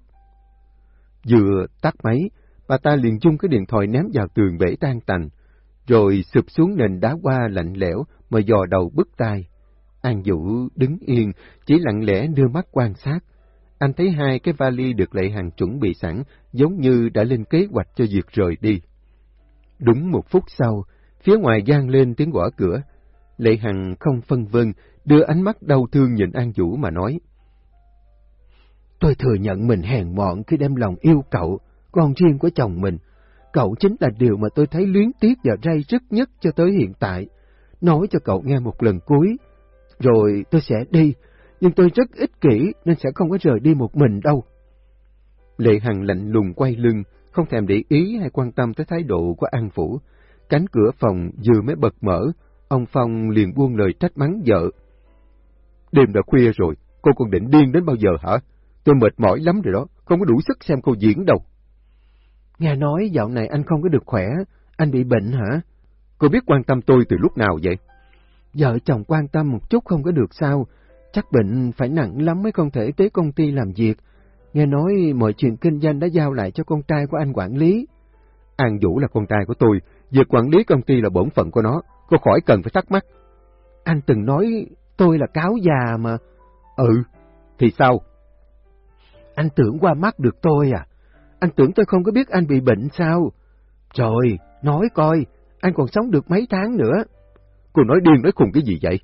Vừa tắt máy, bà ta liền chung cái điện thoại ném vào tường bể tan tành, rồi sụp xuống nền đá hoa lạnh lẽo mà dò đầu bứt tai. An Vũ đứng yên, chỉ lặng lẽ đưa mắt quan sát. Anh thấy hai cái vali được Lệ Hằng chuẩn bị sẵn, giống như đã lên kế hoạch cho việc rời đi. Đúng một phút sau, phía ngoài gian lên tiếng gõ cửa. Lệ Hằng không phân vân, đưa ánh mắt đau thương nhìn An Vũ mà nói. Tôi thừa nhận mình hèn mọn khi đem lòng yêu cậu, con riêng của chồng mình. Cậu chính là điều mà tôi thấy luyến tiếc và ray rứt nhất cho tới hiện tại. Nói cho cậu nghe một lần cuối, rồi tôi sẽ đi, nhưng tôi rất ích kỷ nên sẽ không có rời đi một mình đâu. Lệ Hằng lạnh lùng quay lưng, không thèm để ý hay quan tâm tới thái độ của An Phủ. Cánh cửa phòng vừa mới bật mở, ông Phong liền buông lời trách mắng vợ. Đêm đã khuya rồi, cô còn định điên đến bao giờ hả? Tôi mệt mỏi lắm rồi đó, không có đủ sức xem cô diễn đâu. Nghe nói dạo này anh không có được khỏe, anh bị bệnh hả? Cô biết quan tâm tôi từ lúc nào vậy? Vợ chồng quan tâm một chút không có được sao, chắc bệnh phải nặng lắm mới không thể tới công ty làm việc. Nghe nói mọi chuyện kinh doanh đã giao lại cho con trai của anh quản lý. An Vũ là con trai của tôi, việc quản lý công ty là bổn phận của nó, cô khỏi cần phải thắc mắc. Anh từng nói tôi là cáo già mà. Ừ, thì sao? Anh tưởng qua mắt được tôi à? Anh tưởng tôi không có biết anh bị bệnh sao? Trời, nói coi, anh còn sống được mấy tháng nữa. Cô nói điên nói khùng cái gì vậy?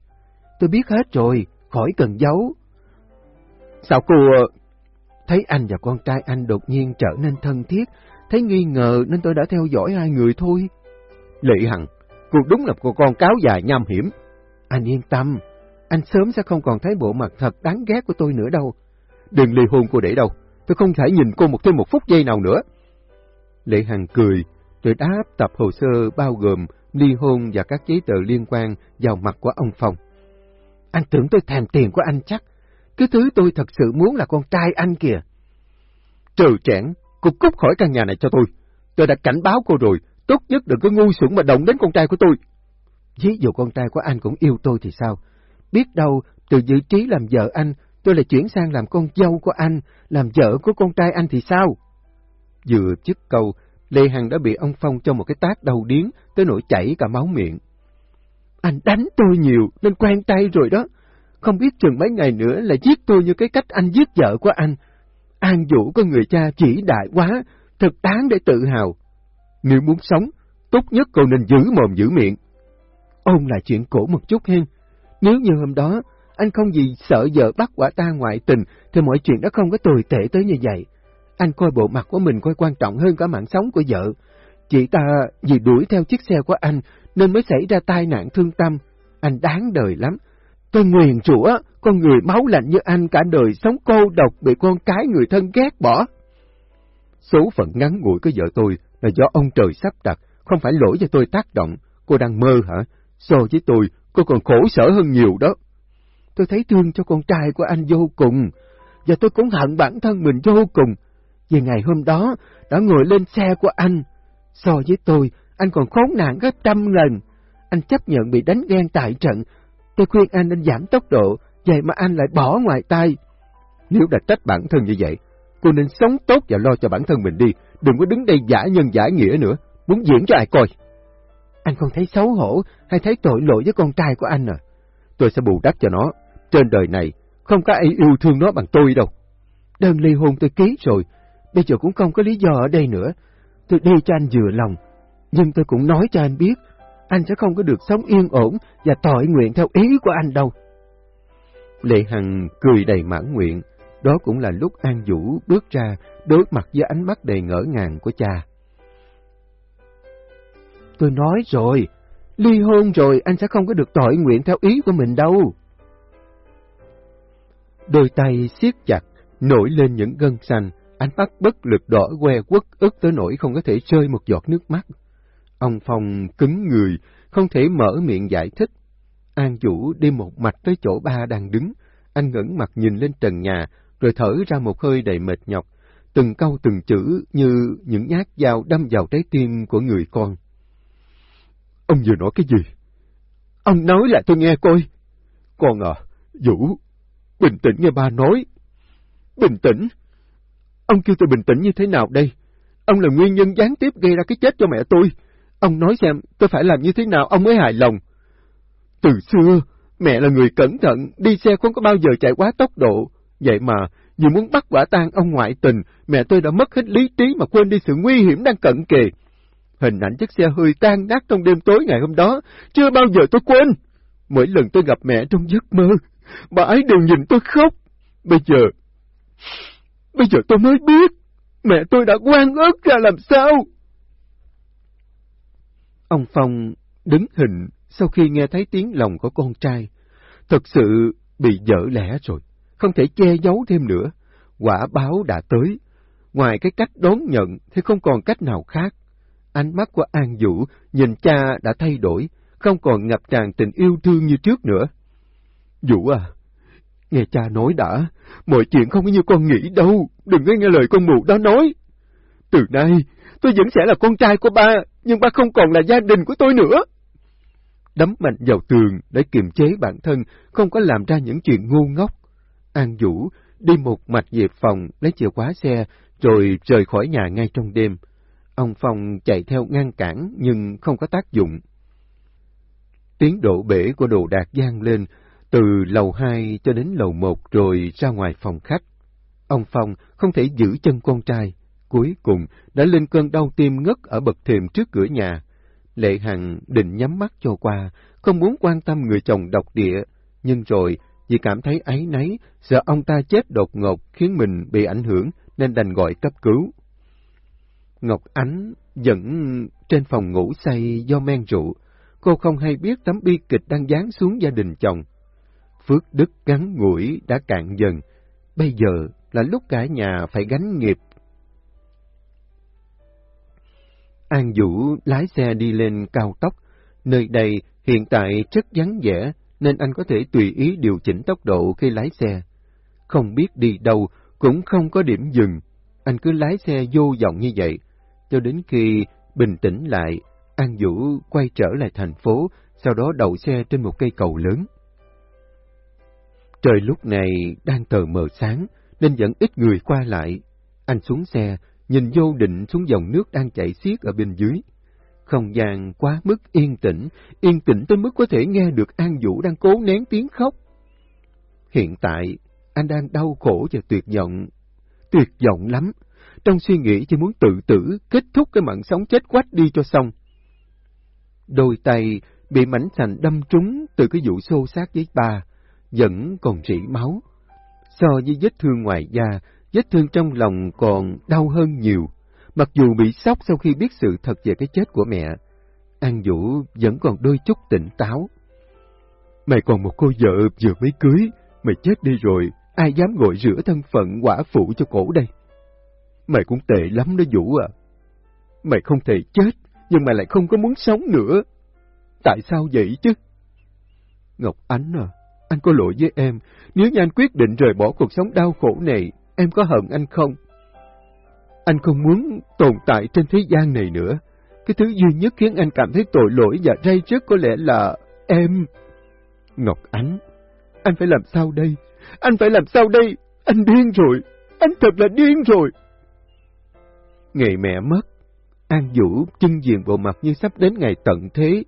Tôi biết hết rồi, khỏi cần giấu. Sao cô... Ờ, thấy anh và con trai anh đột nhiên trở nên thân thiết, thấy nghi ngờ nên tôi đã theo dõi hai người thôi. Lệ Hằng, cô đúng là cô con cáo già nham hiểm. Anh yên tâm, anh sớm sẽ không còn thấy bộ mặt thật đáng ghét của tôi nữa đâu. Đừng ly hôn cô để đâu, tôi không thể nhìn cô một thêm một phút giây nào nữa. Lệ Hằng cười, rồi đáp tập hồ sơ bao gồm ly hôn và các giấy tờ liên quan vào mặt của ông Phong. Anh tưởng tôi thèm tiền của anh chắc. Cái thứ tôi thật sự muốn là con trai anh kìa. Trừ trẻn, cô cút khỏi căn nhà này cho tôi. Tôi đã cảnh báo cô rồi, tốt nhất đừng có ngu xuẩn mà động đến con trai của tôi. Ví dụ con trai của anh cũng yêu tôi thì sao? Biết đâu, từ vị trí làm vợ anh, tôi lại chuyển sang làm con dâu của anh, làm vợ của con trai anh thì sao? Vừa dứt câu, Lê Hằng đã bị ông Phong cho một cái tát đầu điếng, tới nỗi chảy cả máu miệng. Anh đánh tôi nhiều nên quen tay rồi đó. Không biết chừng mấy ngày nữa là giết tôi như cái cách anh giết vợ của anh. An Vũ có người cha chỉ đại quá, thật đáng để tự hào. Nếu muốn sống, tốt nhất cậu nên giữ mồm giữ miệng. Ôn lại chuyện cổ một chút hen. Nếu như hôm đó anh không gì sợ vợ bắt quả ta ngoại tình thì mọi chuyện đó không có tồi tệ tới như vậy. Anh coi bộ mặt của mình coi quan trọng hơn cả mạng sống của vợ. Chị ta vì đuổi theo chiếc xe của anh nên mới xảy ra tai nạn thương tâm. Anh đáng đời lắm. Tôi nguyền chúa con người máu lạnh như anh cả đời sống cô độc bị con cái người thân ghét bỏ. Số phận ngắn ngủi của vợ tôi là do ông trời sắp đặt, không phải lỗi do tôi tác động. Cô đang mơ hả? So với tôi, cô còn khổ sở hơn nhiều đó. Tôi thấy thương cho con trai của anh vô cùng, và tôi cũng hận bản thân mình vô cùng. Vì ngày hôm đó, đã ngồi lên xe của anh. So với tôi, anh còn khốn nạn gấp trăm lần. Anh chấp nhận bị đánh ghen tại trận. Tôi khuyên anh nên giảm tốc độ, vậy mà anh lại bỏ ngoài tay. Nếu đã trách bản thân như vậy, cô nên sống tốt và lo cho bản thân mình đi, đừng có đứng đây giả nhân giả nghĩa nữa, muốn diễn cho ai coi. Anh không thấy xấu hổ hay thấy tội lỗi với con trai của anh à? Tôi sẽ bù đắp cho nó. Trên đời này, không có ai yêu thương nó bằng tôi đâu. Đơn ly hôn tôi ký rồi, bây giờ cũng không có lý do ở đây nữa. Tôi đi cho anh vừa lòng, nhưng tôi cũng nói cho anh biết, anh sẽ không có được sống yên ổn và tội nguyện theo ý của anh đâu. Lệ Hằng cười đầy mãn nguyện, đó cũng là lúc An Vũ bước ra đối mặt với ánh mắt đầy ngỡ ngàng của cha. Tôi nói rồi, ly hôn rồi anh sẽ không có được tội nguyện theo ý của mình đâu. Đôi tay siết chặt, nổi lên những gân xanh, ánh mắt bất lực đỏ que quất ức tới nỗi không có thể chơi một giọt nước mắt. Ông Phong cứng người, không thể mở miệng giải thích. An Vũ đi một mạch tới chỗ ba đang đứng, anh ngẩng mặt nhìn lên trần nhà, rồi thở ra một hơi đầy mệt nhọc, từng câu từng chữ như những nhát dao đâm vào trái tim của người con. Ông vừa nói cái gì? Ông nói lại tôi nghe coi. Con à, Vũ, bình tĩnh nghe ba nói. Bình tĩnh? Ông kêu tôi bình tĩnh như thế nào đây? Ông là nguyên nhân gián tiếp gây ra cái chết cho mẹ tôi. Ông nói xem tôi phải làm như thế nào ông mới hài lòng. Từ xưa, mẹ là người cẩn thận, đi xe không có bao giờ chạy quá tốc độ. Vậy mà, vì muốn bắt quả tang ông ngoại tình, mẹ tôi đã mất hết lý trí mà quên đi sự nguy hiểm đang cận kề. Hình ảnh chiếc xe hơi tan nát trong đêm tối ngày hôm đó, chưa bao giờ tôi quên. Mỗi lần tôi gặp mẹ trong giấc mơ, bà ấy đều nhìn tôi khóc. Bây giờ, bây giờ tôi mới biết, mẹ tôi đã quan ức ra làm sao. Ông Phong đứng hình sau khi nghe thấy tiếng lòng của con trai. Thật sự bị dở lẽ rồi, không thể che giấu thêm nữa. Quả báo đã tới. Ngoài cái cách đón nhận thì không còn cách nào khác. Ánh mắt của An Vũ nhìn cha đã thay đổi, không còn ngập tràn tình yêu thương như trước nữa. Vũ à, nghe cha nói đã, mọi chuyện không như con nghĩ đâu, đừng có nghe lời con mụ đó nói. Từ nay, tôi vẫn sẽ là con trai của ba, nhưng ba không còn là gia đình của tôi nữa. Đấm mạnh vào tường để kiềm chế bản thân, không có làm ra những chuyện ngu ngốc. An Vũ đi một mạch về phòng lấy chìa khóa xe, rồi rời khỏi nhà ngay trong đêm. Ông Phong chạy theo ngăn cản nhưng không có tác dụng. Tiếng đổ bể của đồ đạc gian lên, từ lầu hai cho đến lầu một rồi ra ngoài phòng khách. Ông Phong không thể giữ chân con trai, cuối cùng đã lên cơn đau tim ngất ở bậc thềm trước cửa nhà. Lệ Hằng định nhắm mắt cho qua, không muốn quan tâm người chồng độc địa, nhưng rồi vì cảm thấy ấy nấy, sợ ông ta chết đột ngột khiến mình bị ảnh hưởng nên đành gọi cấp cứu. Ngọc Ánh vẫn trên phòng ngủ say do men rượu, cô không hay biết tấm bi kịch đang giáng xuống gia đình chồng. Phước đức gắn ngủi đã cạn dần, bây giờ là lúc cả nhà phải gánh nghiệp. An Vũ lái xe đi lên cao tốc, nơi đây hiện tại rất vắng vẻ nên anh có thể tùy ý điều chỉnh tốc độ khi lái xe. Không biết đi đâu, cũng không có điểm dừng. Anh cứ lái xe vô vọng như vậy, cho đến khi bình tĩnh lại, An Vũ quay trở lại thành phố, sau đó đậu xe trên một cây cầu lớn. Trời lúc này đang tờ mờ sáng, nên vẫn ít người qua lại. Anh xuống xe, nhìn vô định xuống dòng nước đang chảy xiết ở bên dưới. Không gian quá mức yên tĩnh, yên tĩnh tới mức có thể nghe được An Vũ đang cố nén tiếng khóc. Hiện tại, anh đang đau khổ và tuyệt vọng. Tuyệt vọng lắm. Trong suy nghĩ chỉ muốn tự tử, kết thúc cái mạng sống chết quách đi cho xong. Đôi tay bị mảnh sành đâm trúng từ cái vụ xô xát với bà vẫn còn rỉ máu. So với vết thương ngoài da, vết thương trong lòng còn đau hơn nhiều. Mặc dù bị sốc sau khi biết sự thật về cái chết của mẹ, An Vũ vẫn còn đôi chút tỉnh táo. Mày còn một cô vợ vừa mới cưới, mày chết đi rồi, ai dám ngồi rửa thân phận quả phụ cho cổ đây? Mày cũng tệ lắm đó Vũ à. Mày không thể chết, nhưng mày lại không có muốn sống nữa. Tại sao vậy chứ? Ngọc Ánh à, anh có lỗi với em. Nếu như anh quyết định rời bỏ cuộc sống đau khổ này, em có hận anh không? Anh không muốn tồn tại trên thế gian này nữa. Cái thứ duy nhất khiến anh cảm thấy tội lỗi và ray rứt có lẽ là em. Ngọc Ánh, anh phải làm sao đây? Anh phải làm sao đây? Anh điên rồi. Anh thật là điên rồi. Ngày mẹ mất, An Vũ chân diện bộ mặt như sắp đến ngày tận thế.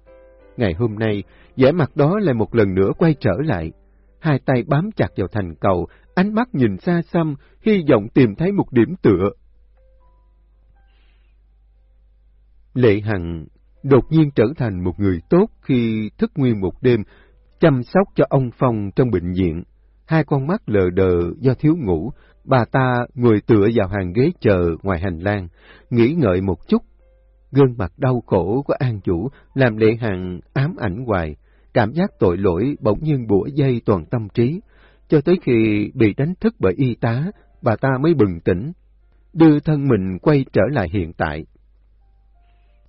Ngày hôm nay, vẻ mặt đó lại một lần nữa quay trở lại. Hai tay bám chặt vào thành cầu, ánh mắt nhìn xa xăm, hy vọng tìm thấy một điểm tựa. Lệ Hằng đột nhiên trở thành một người tốt khi thức nguyên một đêm, chăm sóc cho ông Phong trong bệnh viện. Hai con mắt lờ đờ do thiếu ngủ, bà ta ngồi tựa vào hàng ghế chờ ngoài hành lang, nghĩ ngợi một chút. Gương mặt đau khổ của An Chủ làm Lệ Hằng ám ảnh hoài, cảm giác tội lỗi bỗng nhiên bủa dây toàn tâm trí, cho tới khi bị đánh thức bởi y tá, bà ta mới bừng tỉnh, đưa thân mình quay trở lại hiện tại.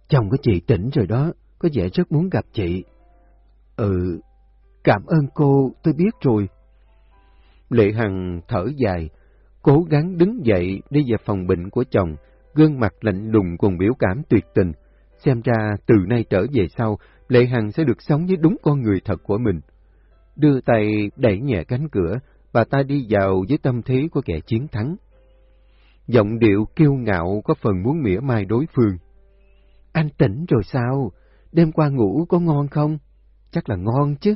Chồng của chị tỉnh rồi đó, có vẻ rất muốn gặp chị. Ừ, cảm ơn cô, tôi biết rồi. Lệ Hằng thở dài, cố gắng đứng dậy đi về phòng bệnh của chồng, gương mặt lạnh lùng cùng biểu cảm tuyệt tình. Xem ra từ nay trở về sau, Lệ Hằng sẽ được sống với đúng con người thật của mình. Đưa tay đẩy nhẹ cánh cửa, bà ta đi vào với tâm thế của kẻ chiến thắng. Giọng điệu kiêu ngạo có phần muốn mỉa mai đối phương. Anh tỉnh rồi sao? Đêm qua ngủ có ngon không? Chắc là ngon chứ.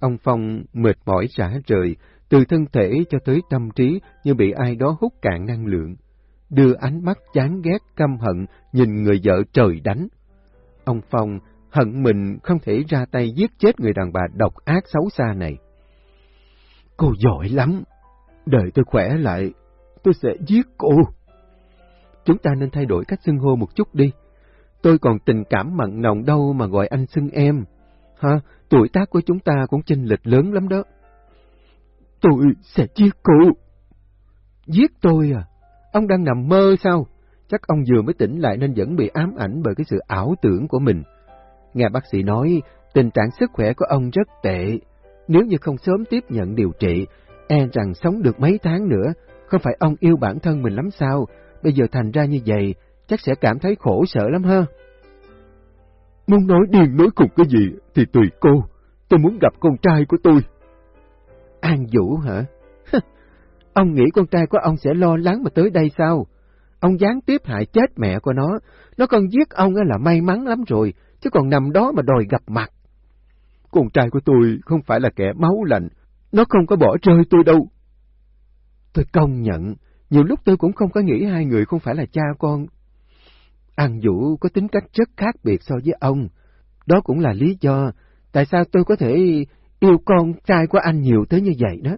Ông Phong mệt mỏi rã rời, từ thân thể cho tới tâm trí như bị ai đó hút cạn năng lượng. Đưa ánh mắt chán ghét căm hận nhìn người vợ trời đánh. Ông Phong hận mình không thể ra tay giết chết người đàn bà độc ác xấu xa này. Cô giỏi lắm. Đợi tôi khỏe lại, tôi sẽ giết cô. Chúng ta nên thay đổi cách xưng hô một chút đi. Tôi còn tình cảm mặn nồng đâu mà gọi anh xưng em. Ha, tuổi tác của chúng ta cũng chênh lệch lớn lắm đó. Tôi sẽ giết cô. Giết tôi à? Ông đang nằm mơ sao? Chắc ông vừa mới tỉnh lại nên vẫn bị ám ảnh bởi cái sự ảo tưởng của mình. Nghe bác sĩ nói, tình trạng sức khỏe của ông rất tệ. Nếu như không sớm tiếp nhận điều trị, e rằng sống được mấy tháng nữa. Không phải ông yêu bản thân mình lắm sao? Bây giờ thành ra như vậy, chắc sẽ cảm thấy khổ sở lắm ha. Muốn nói điên nói cùng cái gì thì tùy cô. Tôi muốn gặp con trai của tôi. An Vũ hả? ông nghĩ con trai của ông sẽ lo lắng mà tới đây sao? Ông gián tiếp hại chết mẹ của nó. Nó còn giết ông là may mắn lắm rồi, chứ còn nằm đó mà đòi gặp mặt. Con trai của tôi không phải là kẻ máu lạnh, nó không có bỏ rơi tôi đâu. Tôi công nhận, nhiều lúc tôi cũng không có nghĩ hai người không phải là cha con. An Vũ có tính cách rất khác biệt so với ông. Đó cũng là lý do tại sao tôi có thể yêu con trai của anh nhiều tới như vậy đó.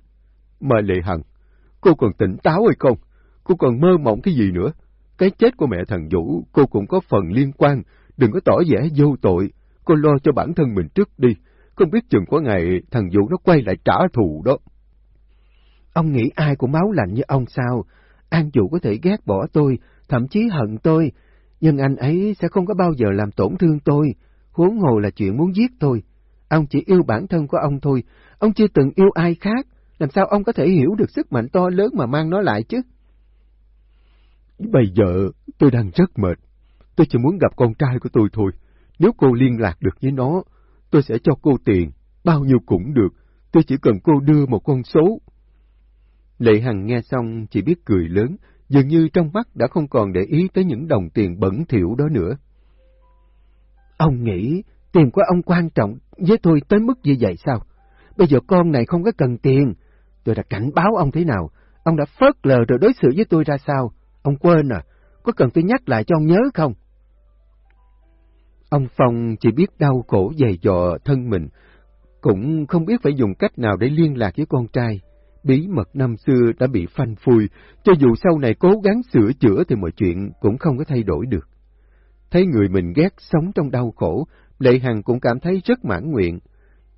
Mà Lệ Hằng, cô còn tỉnh táo hay không? Cô còn mơ mộng cái gì nữa? Cái chết của mẹ thằng Vũ, cô cũng có phần liên quan. Đừng có tỏ vẻ vô tội. Cô lo cho bản thân mình trước đi. Không biết chừng có ngày thằng Vũ nó quay lại trả thù đó. Ông nghĩ ai cũng máu lạnh như ông sao? An Vũ có thể ghét bỏ tôi, thậm chí hận tôi, nhưng anh ấy sẽ không có bao giờ làm tổn thương tôi, huống hồ là chuyện muốn giết tôi. Ông chỉ yêu bản thân của ông thôi, ông chưa từng yêu ai khác, làm sao ông có thể hiểu được sức mạnh to lớn mà mang nó lại chứ? Bây giờ tôi đang rất mệt. Tôi chỉ muốn gặp con trai của tôi thôi. Nếu cô liên lạc được với nó, tôi sẽ cho cô tiền, bao nhiêu cũng được. Tôi chỉ cần cô đưa một con số. Lệ Hằng nghe xong chỉ biết cười lớn, dường như trong mắt đã không còn để ý tới những đồng tiền bẩn thỉu đó nữa. Ông nghĩ tiền của ông quan trọng với tôi tới mức như vậy sao? Bây giờ con này không có cần tiền. Tôi đã cảnh báo ông thế nào? Ông đã phớt lờ rồi đối xử với tôi ra sao? Ông quên à? Có cần tôi nhắc lại cho ông nhớ không? Ông Phong chỉ biết đau khổ dày dò thân mình, cũng không biết phải dùng cách nào để liên lạc với con trai. Bí mật năm xưa đã bị phanh phui, cho dù sau này cố gắng sửa chữa thì mọi chuyện cũng không có thay đổi được. Thấy người mình ghét sống trong đau khổ, Lệ Hằng cũng cảm thấy rất mãn nguyện.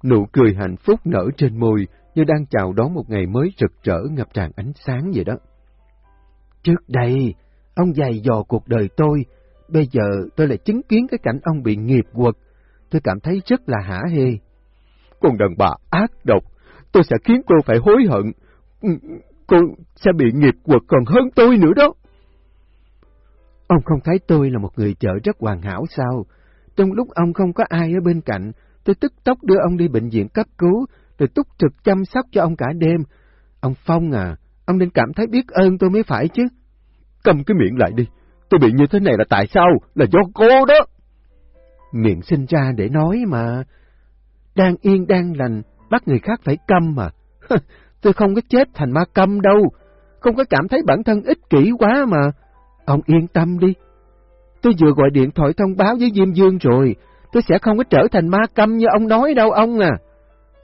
Nụ cười hạnh phúc nở trên môi như đang chào đón một ngày mới rực rỡ ngập tràn ánh sáng vậy đó. Trước đây, ông dày dò cuộc đời tôi, bây giờ tôi lại chứng kiến cái cảnh ông bị nghiệp quật. Tôi cảm thấy rất là hả hê. Con đàn bà ác độc, tôi sẽ khiến cô phải hối hận. Ừ, cô sẽ bị nghiệp quật còn hơn tôi nữa đó. Ông không thấy tôi là một người chợ rất hoàn hảo sao? Trong lúc ông không có ai ở bên cạnh, tôi tức tốc đưa ông đi bệnh viện cấp cứu, rồi túc trực chăm sóc cho ông cả đêm. Ông Phong à, ông nên cảm thấy biết ơn tôi mới phải chứ. Cầm cái miệng lại đi, tôi bị như thế này là tại sao? Là do cô đó. Miệng sinh ra để nói mà. Đang yên đang lành, bắt người khác phải câm mà. tôi không có chết thành ma câm đâu, không có cảm thấy bản thân ích kỷ quá mà. Ông yên tâm đi. Tôi vừa gọi điện thoại thông báo với Diêm Dương rồi, tôi sẽ không có trở thành ma câm như ông nói đâu ông à.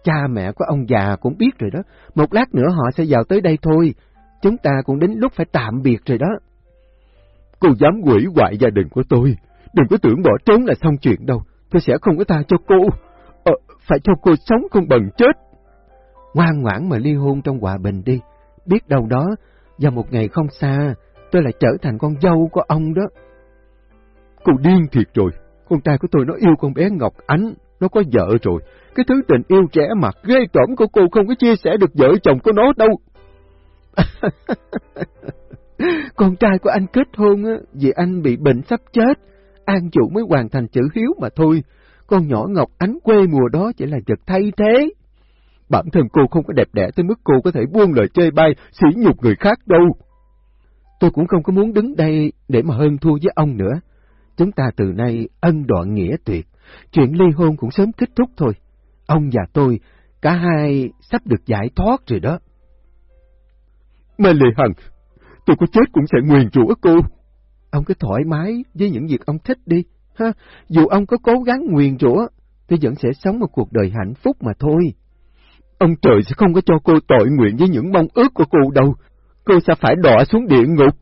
Cha mẹ của ông già cũng biết rồi đó, một lát nữa họ sẽ vào tới đây thôi, chúng ta cũng đến lúc phải tạm biệt rồi đó. Cô dám quỷ hoại gia đình của tôi, đừng có tưởng bỏ trốn là xong chuyện đâu, tôi sẽ không có tha cho cô, ờ, phải cho cô sống không bằng chết. Ngoan ngoãn mà ly hôn trong hòa bình đi, biết đâu đó, vào một ngày không xa, tôi lại trở thành con dâu của ông đó. Cô điên thiệt rồi, con trai của tôi nó yêu con bé Ngọc Ánh, nó có vợ rồi. Cái thứ tình yêu trẻ mặt ghê tởm của cô không có chia sẻ được vợ chồng của nó đâu. con trai của anh kết hôn á, vì anh bị bệnh sắp chết. An chủ mới hoàn thành chữ hiếu mà thôi. Con nhỏ Ngọc Ánh quê mùa đó chỉ là vật thay thế. Bản thân cô không có đẹp đẽ tới mức cô có thể buông lời chê bai, sỉ nhục người khác đâu. Tôi cũng không có muốn đứng đây để mà hơn thua với ông nữa. Chúng ta từ nay ân đoạn nghĩa tuyệt, chuyện ly hôn cũng sớm kết thúc thôi. Ông và tôi, cả hai sắp được giải thoát rồi đó. Mai Lệ Hằng, tôi có chết cũng sẽ nguyền rủa cô. Ông cứ thoải mái với những việc ông thích đi. ha. Dù ông có cố gắng nguyền rủa, tôi vẫn sẽ sống một cuộc đời hạnh phúc mà thôi. Ông trời sẽ không có cho cô tội nguyện với những mong ước của cô đâu. Cô sẽ phải đọa xuống địa ngục.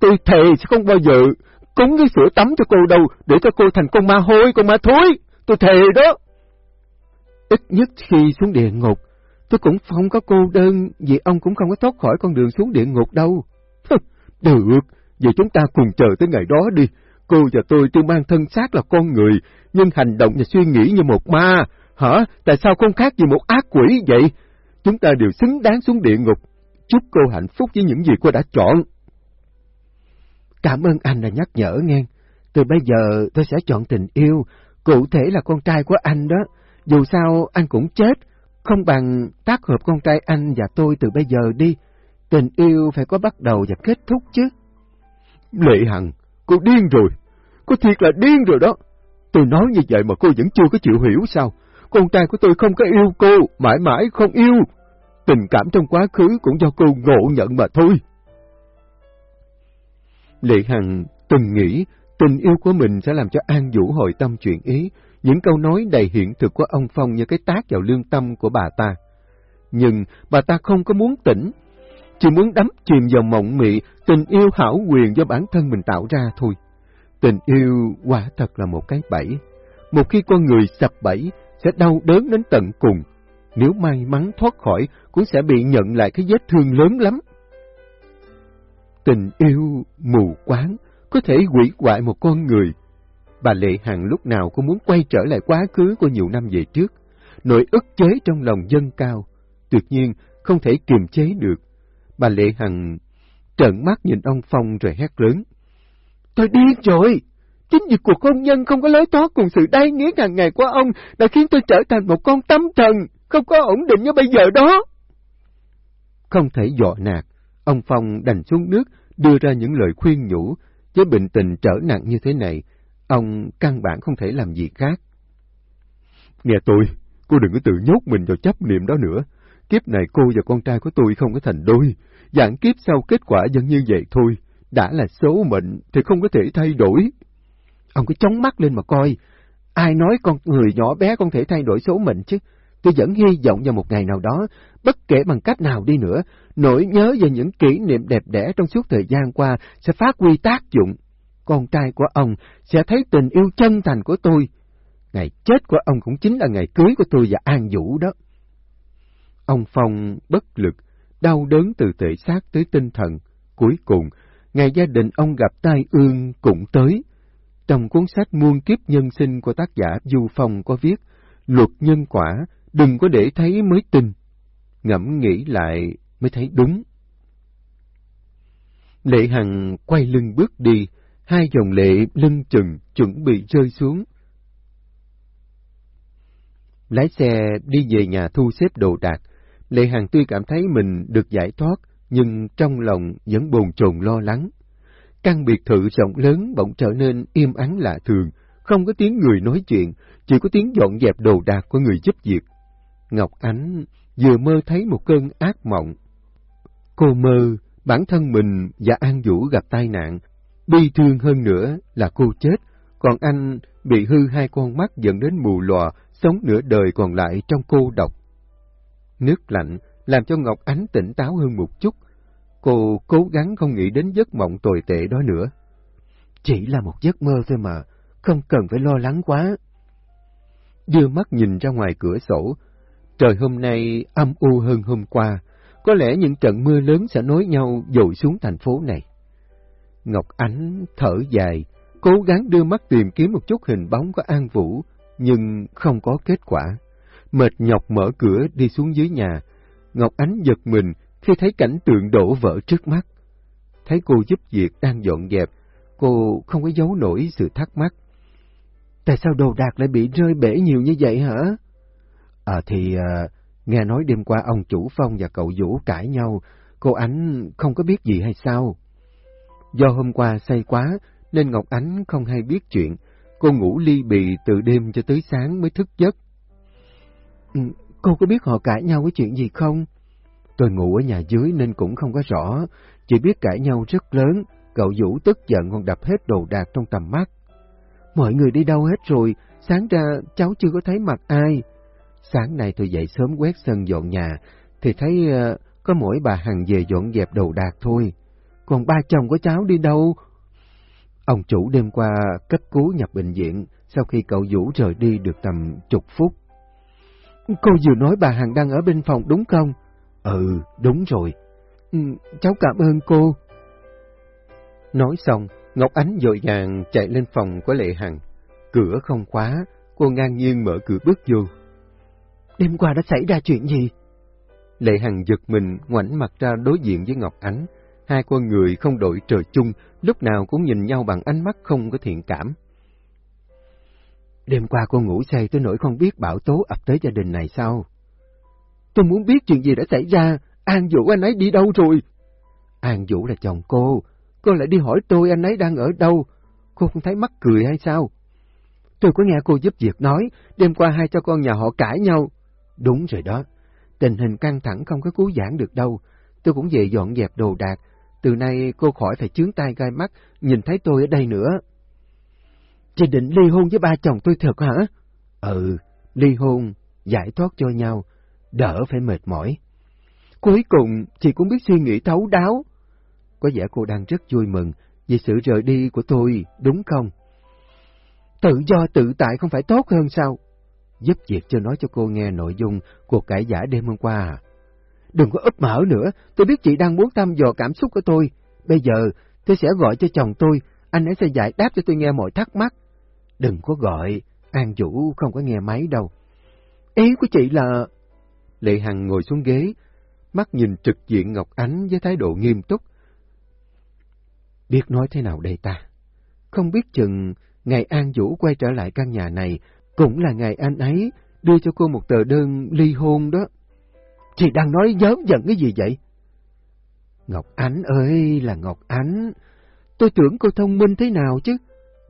Tôi thề sẽ không bao giờ cúng cái sữa tắm cho cô đâu, để cho cô thành con ma hôi, con ma thối. Tôi thề đó. Ít nhất khi xuống địa ngục, tôi cũng không có cô đơn, vì ông cũng không có thoát khỏi con đường xuống địa ngục đâu. Được, vậy chúng ta cùng chờ tới ngày đó đi. Cô và tôi tuy mang thân xác là con người, nhưng hành động và suy nghĩ như một ma. Hả? Tại sao không khác gì một ác quỷ vậy? Chúng ta đều xứng đáng xuống địa ngục. Chúc cô hạnh phúc với những gì cô đã chọn. Cảm ơn anh đã nhắc nhở nghe. Từ bây giờ tôi sẽ chọn tình yêu, cụ thể là con trai của anh đó. Dù sao anh cũng chết, không bằng tác hợp con trai anh và tôi từ bây giờ đi. Tình yêu phải có bắt đầu và kết thúc chứ. Lệ Hằng, cô điên rồi. Cô thiệt là điên rồi đó. Tôi nói như vậy mà cô vẫn chưa có chịu hiểu sao. Con trai của tôi không có yêu cô, mãi mãi không yêu. Tình cảm trong quá khứ cũng do cô ngộ nhận mà thôi. Lệ Hằng từng nghĩ tình yêu của mình sẽ làm cho An Vũ hồi tâm chuyện ý, những câu nói đầy hiện thực của ông Phong như cái tác vào lương tâm của bà ta. Nhưng bà ta không có muốn tỉnh, chỉ muốn đắm chìm vào mộng mị tình yêu hảo quyền do bản thân mình tạo ra thôi. Tình yêu quả thật là một cái bẫy. Một khi con người sập bẫy sẽ đau đớn đến tận cùng. Nếu may mắn thoát khỏi cũng sẽ bị nhận lại cái vết thương lớn lắm. Tình yêu mù quáng có thể hủy hoại một con người. Bà Lệ Hằng lúc nào cũng muốn quay trở lại quá khứ của nhiều năm về trước. Nỗi ức chế trong lòng dân cao. Tuyệt nhiên, không thể kiềm chế được. Bà Lệ Hằng trợn mắt nhìn ông Phong rồi hét lớn. Tôi điên rồi! Chính vì cuộc hôn nhân không có lối thoát cùng sự đai nghĩa hàng ngày của ông đã khiến tôi trở thành một con tấm thần, không có ổn định như bây giờ đó. Không thể dọ nạt, ông Phong đành xuống nước đưa ra những lời khuyên nhủ, với bệnh tình trở nặng như thế này, ông căn bản không thể làm gì khác. Nghe tôi, cô đừng có tự nhốt mình vào chấp niệm đó nữa. Kiếp này cô và con trai của tôi không có thành đôi, dạng kiếp sau kết quả vẫn như vậy thôi. Đã là số mệnh thì không có thể thay đổi. Ông cứ chóng mắt lên mà coi. Ai nói con người nhỏ bé không thể thay đổi số mệnh chứ? Tôi vẫn hy vọng vào một ngày nào đó, bất kể bằng cách nào đi nữa, nỗi nhớ về những kỷ niệm đẹp đẽ trong suốt thời gian qua sẽ phát huy tác dụng. Con trai của ông sẽ thấy tình yêu chân thành của tôi. Ngày chết của ông cũng chính là ngày cưới của tôi và An Vũ đó. Ông Phong bất lực, đau đớn từ thể xác tới tinh thần. Cuối cùng, ngày gia đình ông gặp tai ương cũng tới. Trong cuốn sách Muôn kiếp nhân sinh của tác giả Du Phong có viết, luật nhân quả, đừng có để thấy mới tin. Ngẫm nghĩ lại mới thấy đúng. Lệ Hằng quay lưng bước đi, hai dòng lệ lưng chừng chuẩn bị rơi xuống. Lái xe đi về nhà thu xếp đồ đạc, Lệ Hằng tuy cảm thấy mình được giải thoát, nhưng trong lòng vẫn bồn chồn lo lắng. Căn biệt thự rộng lớn bỗng trở nên im ắng lạ thường, không có tiếng người nói chuyện, chỉ có tiếng dọn dẹp đồ đạc của người giúp việc. Ngọc Ánh vừa mơ thấy một cơn ác mộng. Cô mơ bản thân mình và An Vũ gặp tai nạn, bi thương hơn nữa là cô chết, còn anh bị hư hai con mắt dẫn đến mù lòa, sống nửa đời còn lại trong cô độc. Nước lạnh làm cho Ngọc Ánh tỉnh táo hơn một chút. Cô cố gắng không nghĩ đến giấc mộng tồi tệ đó nữa. Chỉ là một giấc mơ thôi mà, không cần phải lo lắng quá. Đưa mắt nhìn ra ngoài cửa sổ, trời hôm nay âm u hơn hôm qua, có lẽ những trận mưa lớn sẽ nối nhau dội xuống thành phố này. Ngọc Ánh thở dài, cố gắng đưa mắt tìm kiếm một chút hình bóng của An Vũ, nhưng không có kết quả. Mệt nhọc mở cửa đi xuống dưới nhà, Ngọc Ánh giật mình khi thấy cảnh tượng đổ vỡ trước mắt. Thấy cô giúp việc đang dọn dẹp, cô không có giấu nổi sự thắc mắc. Tại sao đồ đạc lại bị rơi bể nhiều như vậy hả? À thì à, nghe nói đêm qua ông chủ Phong và cậu Vũ cãi nhau, cô Ánh không có biết gì hay sao? Do hôm qua say quá nên Ngọc Ánh không hay biết chuyện, cô ngủ ly bì từ đêm cho tới sáng mới thức giấc. Ừ, cô có biết họ cãi nhau cái chuyện gì không? Tôi ngủ ở nhà dưới nên cũng không có rõ, chỉ biết cãi nhau rất lớn, cậu Vũ tức giận còn đập hết đồ đạc trong tầm mắt. Mọi người đi đâu hết rồi, sáng ra cháu chưa có thấy mặt ai. Sáng nay tôi dậy sớm quét sân dọn nhà, thì thấy uh, có mỗi bà Hằng về dọn dẹp đồ đạc thôi. Còn ba chồng của cháu đi đâu? Ông chủ đêm qua cấp cứu nhập bệnh viện sau khi cậu Vũ rời đi được tầm chục phút. Cô vừa nói bà Hằng đang ở bên phòng đúng không? Ừ, đúng rồi. Ừ, cháu cảm ơn cô. Nói xong, Ngọc Ánh dội vàng chạy lên phòng của Lệ Hằng. Cửa không khóa, cô ngang nhiên mở cửa bước vô. Đêm qua đã xảy ra chuyện gì? Lệ Hằng giật mình, ngoảnh mặt ra đối diện với Ngọc Ánh. Hai con người không đội trời chung, lúc nào cũng nhìn nhau bằng ánh mắt không có thiện cảm. Đêm qua cô ngủ say tới nỗi không biết bão tố ập tới gia đình này sao? Tôi muốn biết chuyện gì đã xảy ra, An Vũ anh ấy đi đâu rồi? An Vũ là chồng cô, cô lại đi hỏi tôi anh ấy đang ở đâu, cô không thấy mắc cười hay sao? Tôi có nghe cô giúp việc nói, đêm qua hai cho con nhà họ cãi nhau. Đúng rồi đó, tình hình căng thẳng không có cứu giãn được đâu, tôi cũng về dọn dẹp đồ đạc, từ nay cô khỏi phải chướng tay gai mắt, nhìn thấy tôi ở đây nữa. Chị định ly hôn với ba chồng tôi thật hả? Ừ, ly hôn, giải thoát cho nhau, đỡ phải mệt mỏi. Cuối cùng, chị cũng biết suy nghĩ thấu đáo. Có vẻ cô đang rất vui mừng vì sự rời đi của tôi, đúng không? Tự do tự tại không phải tốt hơn sao? Giúp việc cho nói cho cô nghe nội dung cuộc cãi giả đêm hôm qua à? Đừng có ấp mở nữa, tôi biết chị đang muốn thăm dò cảm xúc của tôi. Bây giờ, tôi sẽ gọi cho chồng tôi, anh ấy sẽ giải đáp cho tôi nghe mọi thắc mắc. Đừng có gọi, An Vũ không có nghe máy đâu. Ý của chị là... Lệ Hằng ngồi xuống ghế, mắt nhìn trực diện Ngọc Ánh với thái độ nghiêm túc. Biết nói thế nào đây ta? Không biết chừng ngày An Vũ quay trở lại căn nhà này cũng là ngày anh ấy đưa cho cô một tờ đơn ly hôn đó. Chị đang nói dớm giận cái gì vậy? Ngọc Ánh ơi là Ngọc Ánh, tôi tưởng cô thông minh thế nào chứ,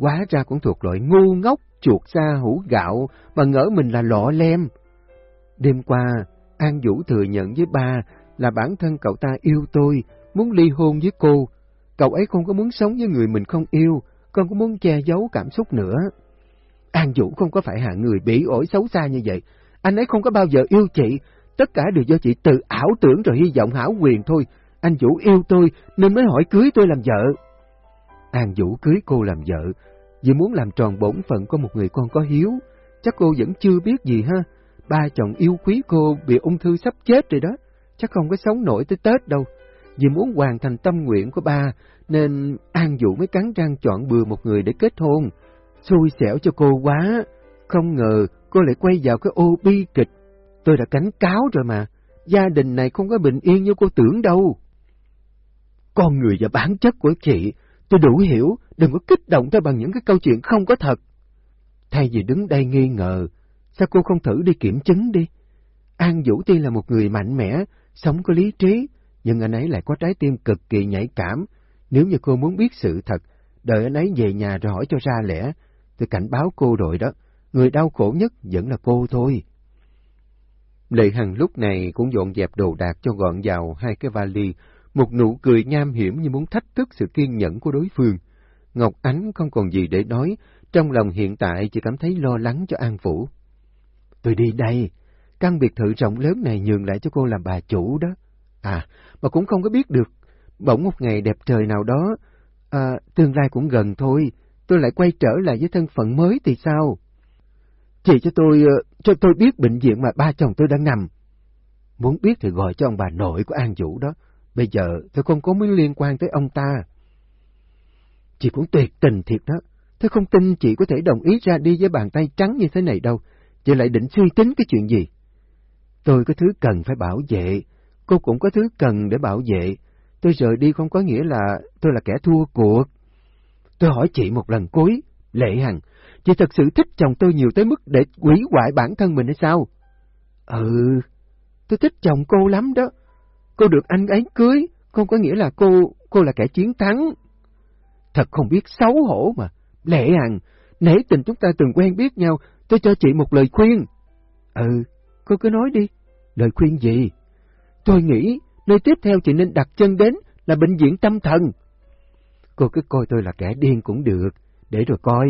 quá ra cũng thuộc loại ngu ngốc, chuột xa hũ gạo mà ngỡ mình là lọ lem. Đêm qua, An Vũ thừa nhận với ba là bản thân cậu ta yêu tôi, muốn ly hôn với cô. Cậu ấy không có muốn sống với người mình không yêu, không có muốn che giấu cảm xúc nữa. An Vũ không có phải hạng người bị ổi xấu xa như vậy. Anh ấy không có bao giờ yêu chị, tất cả đều do chị tự ảo tưởng rồi hy vọng hảo quyền thôi. Anh Vũ yêu tôi nên mới hỏi cưới tôi làm vợ. An Vũ cưới cô làm vợ, vì muốn làm tròn bổn phận của một người con có hiếu. Chắc cô vẫn chưa biết gì ha. Ba chồng yêu quý cô bị ung thư sắp chết rồi đó. Chắc không có sống nổi tới Tết đâu. Vì muốn hoàn thành tâm nguyện của ba, nên An Vũ mới cắn răng chọn bừa một người để kết hôn. Xui xẻo cho cô quá. Không ngờ cô lại quay vào cái ô bi kịch. Tôi đã cảnh cáo rồi mà. Gia đình này không có bình yên như cô tưởng đâu. Con người và bản chất của chị, tôi đủ hiểu, đừng có kích động ta bằng những cái câu chuyện không có thật. Thay vì đứng đây nghi ngờ, sao cô không thử đi kiểm chứng đi? An Vũ tuy là một người mạnh mẽ, sống có lý trí, nhưng anh ấy lại có trái tim cực kỳ nhạy cảm. Nếu như cô muốn biết sự thật, đợi anh ấy về nhà rồi hỏi cho ra lẽ, tôi cảnh báo cô rồi đó, người đau khổ nhất vẫn là cô thôi. Lệ Hằng lúc này cũng dọn dẹp đồ đạc cho gọn vào hai cái vali, một nụ cười nham hiểm như muốn thách thức sự kiên nhẫn của đối phương. Ngọc Ánh không còn gì để nói, trong lòng hiện tại chỉ cảm thấy lo lắng cho An Phủ. Tôi đi đây, căn biệt thự rộng lớn này nhường lại cho cô làm bà chủ đó. À, mà cũng không có biết được, bỗng một ngày đẹp trời nào đó, à, tương lai cũng gần thôi, tôi lại quay trở lại với thân phận mới thì sao? Chỉ cho tôi, ờ, cho tôi biết bệnh viện mà ba chồng tôi đang nằm. Muốn biết thì gọi cho ông bà nội của An Vũ đó. Bây giờ tôi không có mối liên quan tới ông ta. Chị cũng tuyệt tình thiệt đó. Tôi không tin chị có thể đồng ý ra đi với bàn tay trắng như thế này đâu. Chị lại định suy tính cái chuyện gì? Tôi có thứ cần phải bảo vệ. Cô cũng có thứ cần để bảo vệ. Tôi rời đi không có nghĩa là tôi là kẻ thua cuộc. Tôi hỏi chị một lần cuối, Lệ Hằng, chị thật sự thích chồng tôi nhiều tới mức để quỷ hoại bản thân mình hay sao? Ừ, tôi thích chồng cô lắm đó. Cô được anh ấy cưới, không có nghĩa là cô, cô là kẻ chiến thắng. Thật không biết xấu hổ mà. Lệ Hằng, nể tình chúng ta từng quen biết nhau, tôi cho chị một lời khuyên. Ừ, cô cứ nói đi. Lời khuyên gì? Tôi nghĩ nơi tiếp theo chị nên đặt chân đến là bệnh viện tâm thần. Cô cứ coi tôi là kẻ điên cũng được, để rồi coi,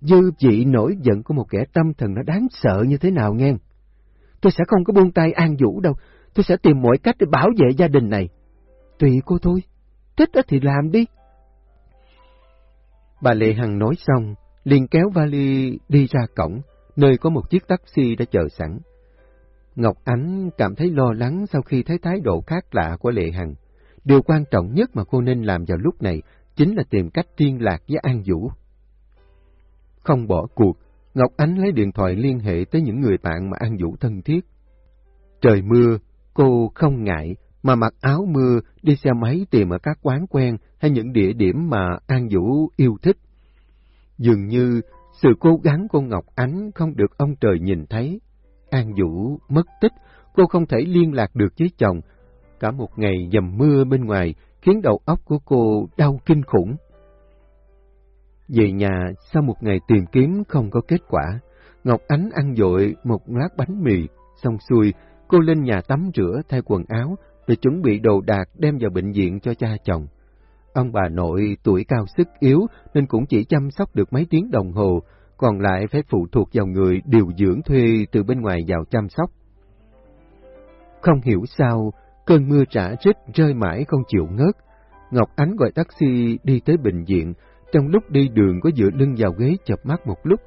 dư vị nổi giận của một kẻ tâm thần nó đáng sợ như thế nào nghe. Tôi sẽ không có buông tay an vũ đâu, tôi sẽ tìm mọi cách để bảo vệ gia đình này. Tùy cô thôi, thích thì làm đi. Bà Lệ Hằng nói xong, liền kéo vali đi ra cổng, nơi có một chiếc taxi đã chờ sẵn. Ngọc Ánh cảm thấy lo lắng sau khi thấy thái độ khác lạ của Lệ Hằng. Điều quan trọng nhất mà cô nên làm vào lúc này chính là tìm cách liên lạc với An Vũ. Không bỏ cuộc, Ngọc Ánh lấy điện thoại liên hệ tới những người bạn mà An Vũ thân thiết. Trời mưa, cô không ngại mà mặc áo mưa đi xe máy tìm ở các quán quen hay những địa điểm mà An Vũ yêu thích. Dường như sự cố gắng của Ngọc Ánh không được ông trời nhìn thấy. An Vũ mất tích, cô không thể liên lạc được với chồng. Cả một ngày dầm mưa bên ngoài khiến đầu óc của cô đau kinh khủng. Về nhà, sau một ngày tìm kiếm không có kết quả, Ngọc Ánh ăn dội một lát bánh mì, xong xuôi, cô lên nhà tắm rửa thay quần áo, để chuẩn bị đồ đạc đem vào bệnh viện cho cha chồng. Ông bà nội tuổi cao sức yếu nên cũng chỉ chăm sóc được mấy tiếng đồng hồ, còn lại phải phụ thuộc vào người điều dưỡng thuê từ bên ngoài vào chăm sóc. Không hiểu sao, cơn mưa trả rít rơi mãi không chịu ngớt. Ngọc Ánh gọi taxi đi tới bệnh viện, trong lúc đi đường có dựa lưng vào ghế chập mắt một lúc.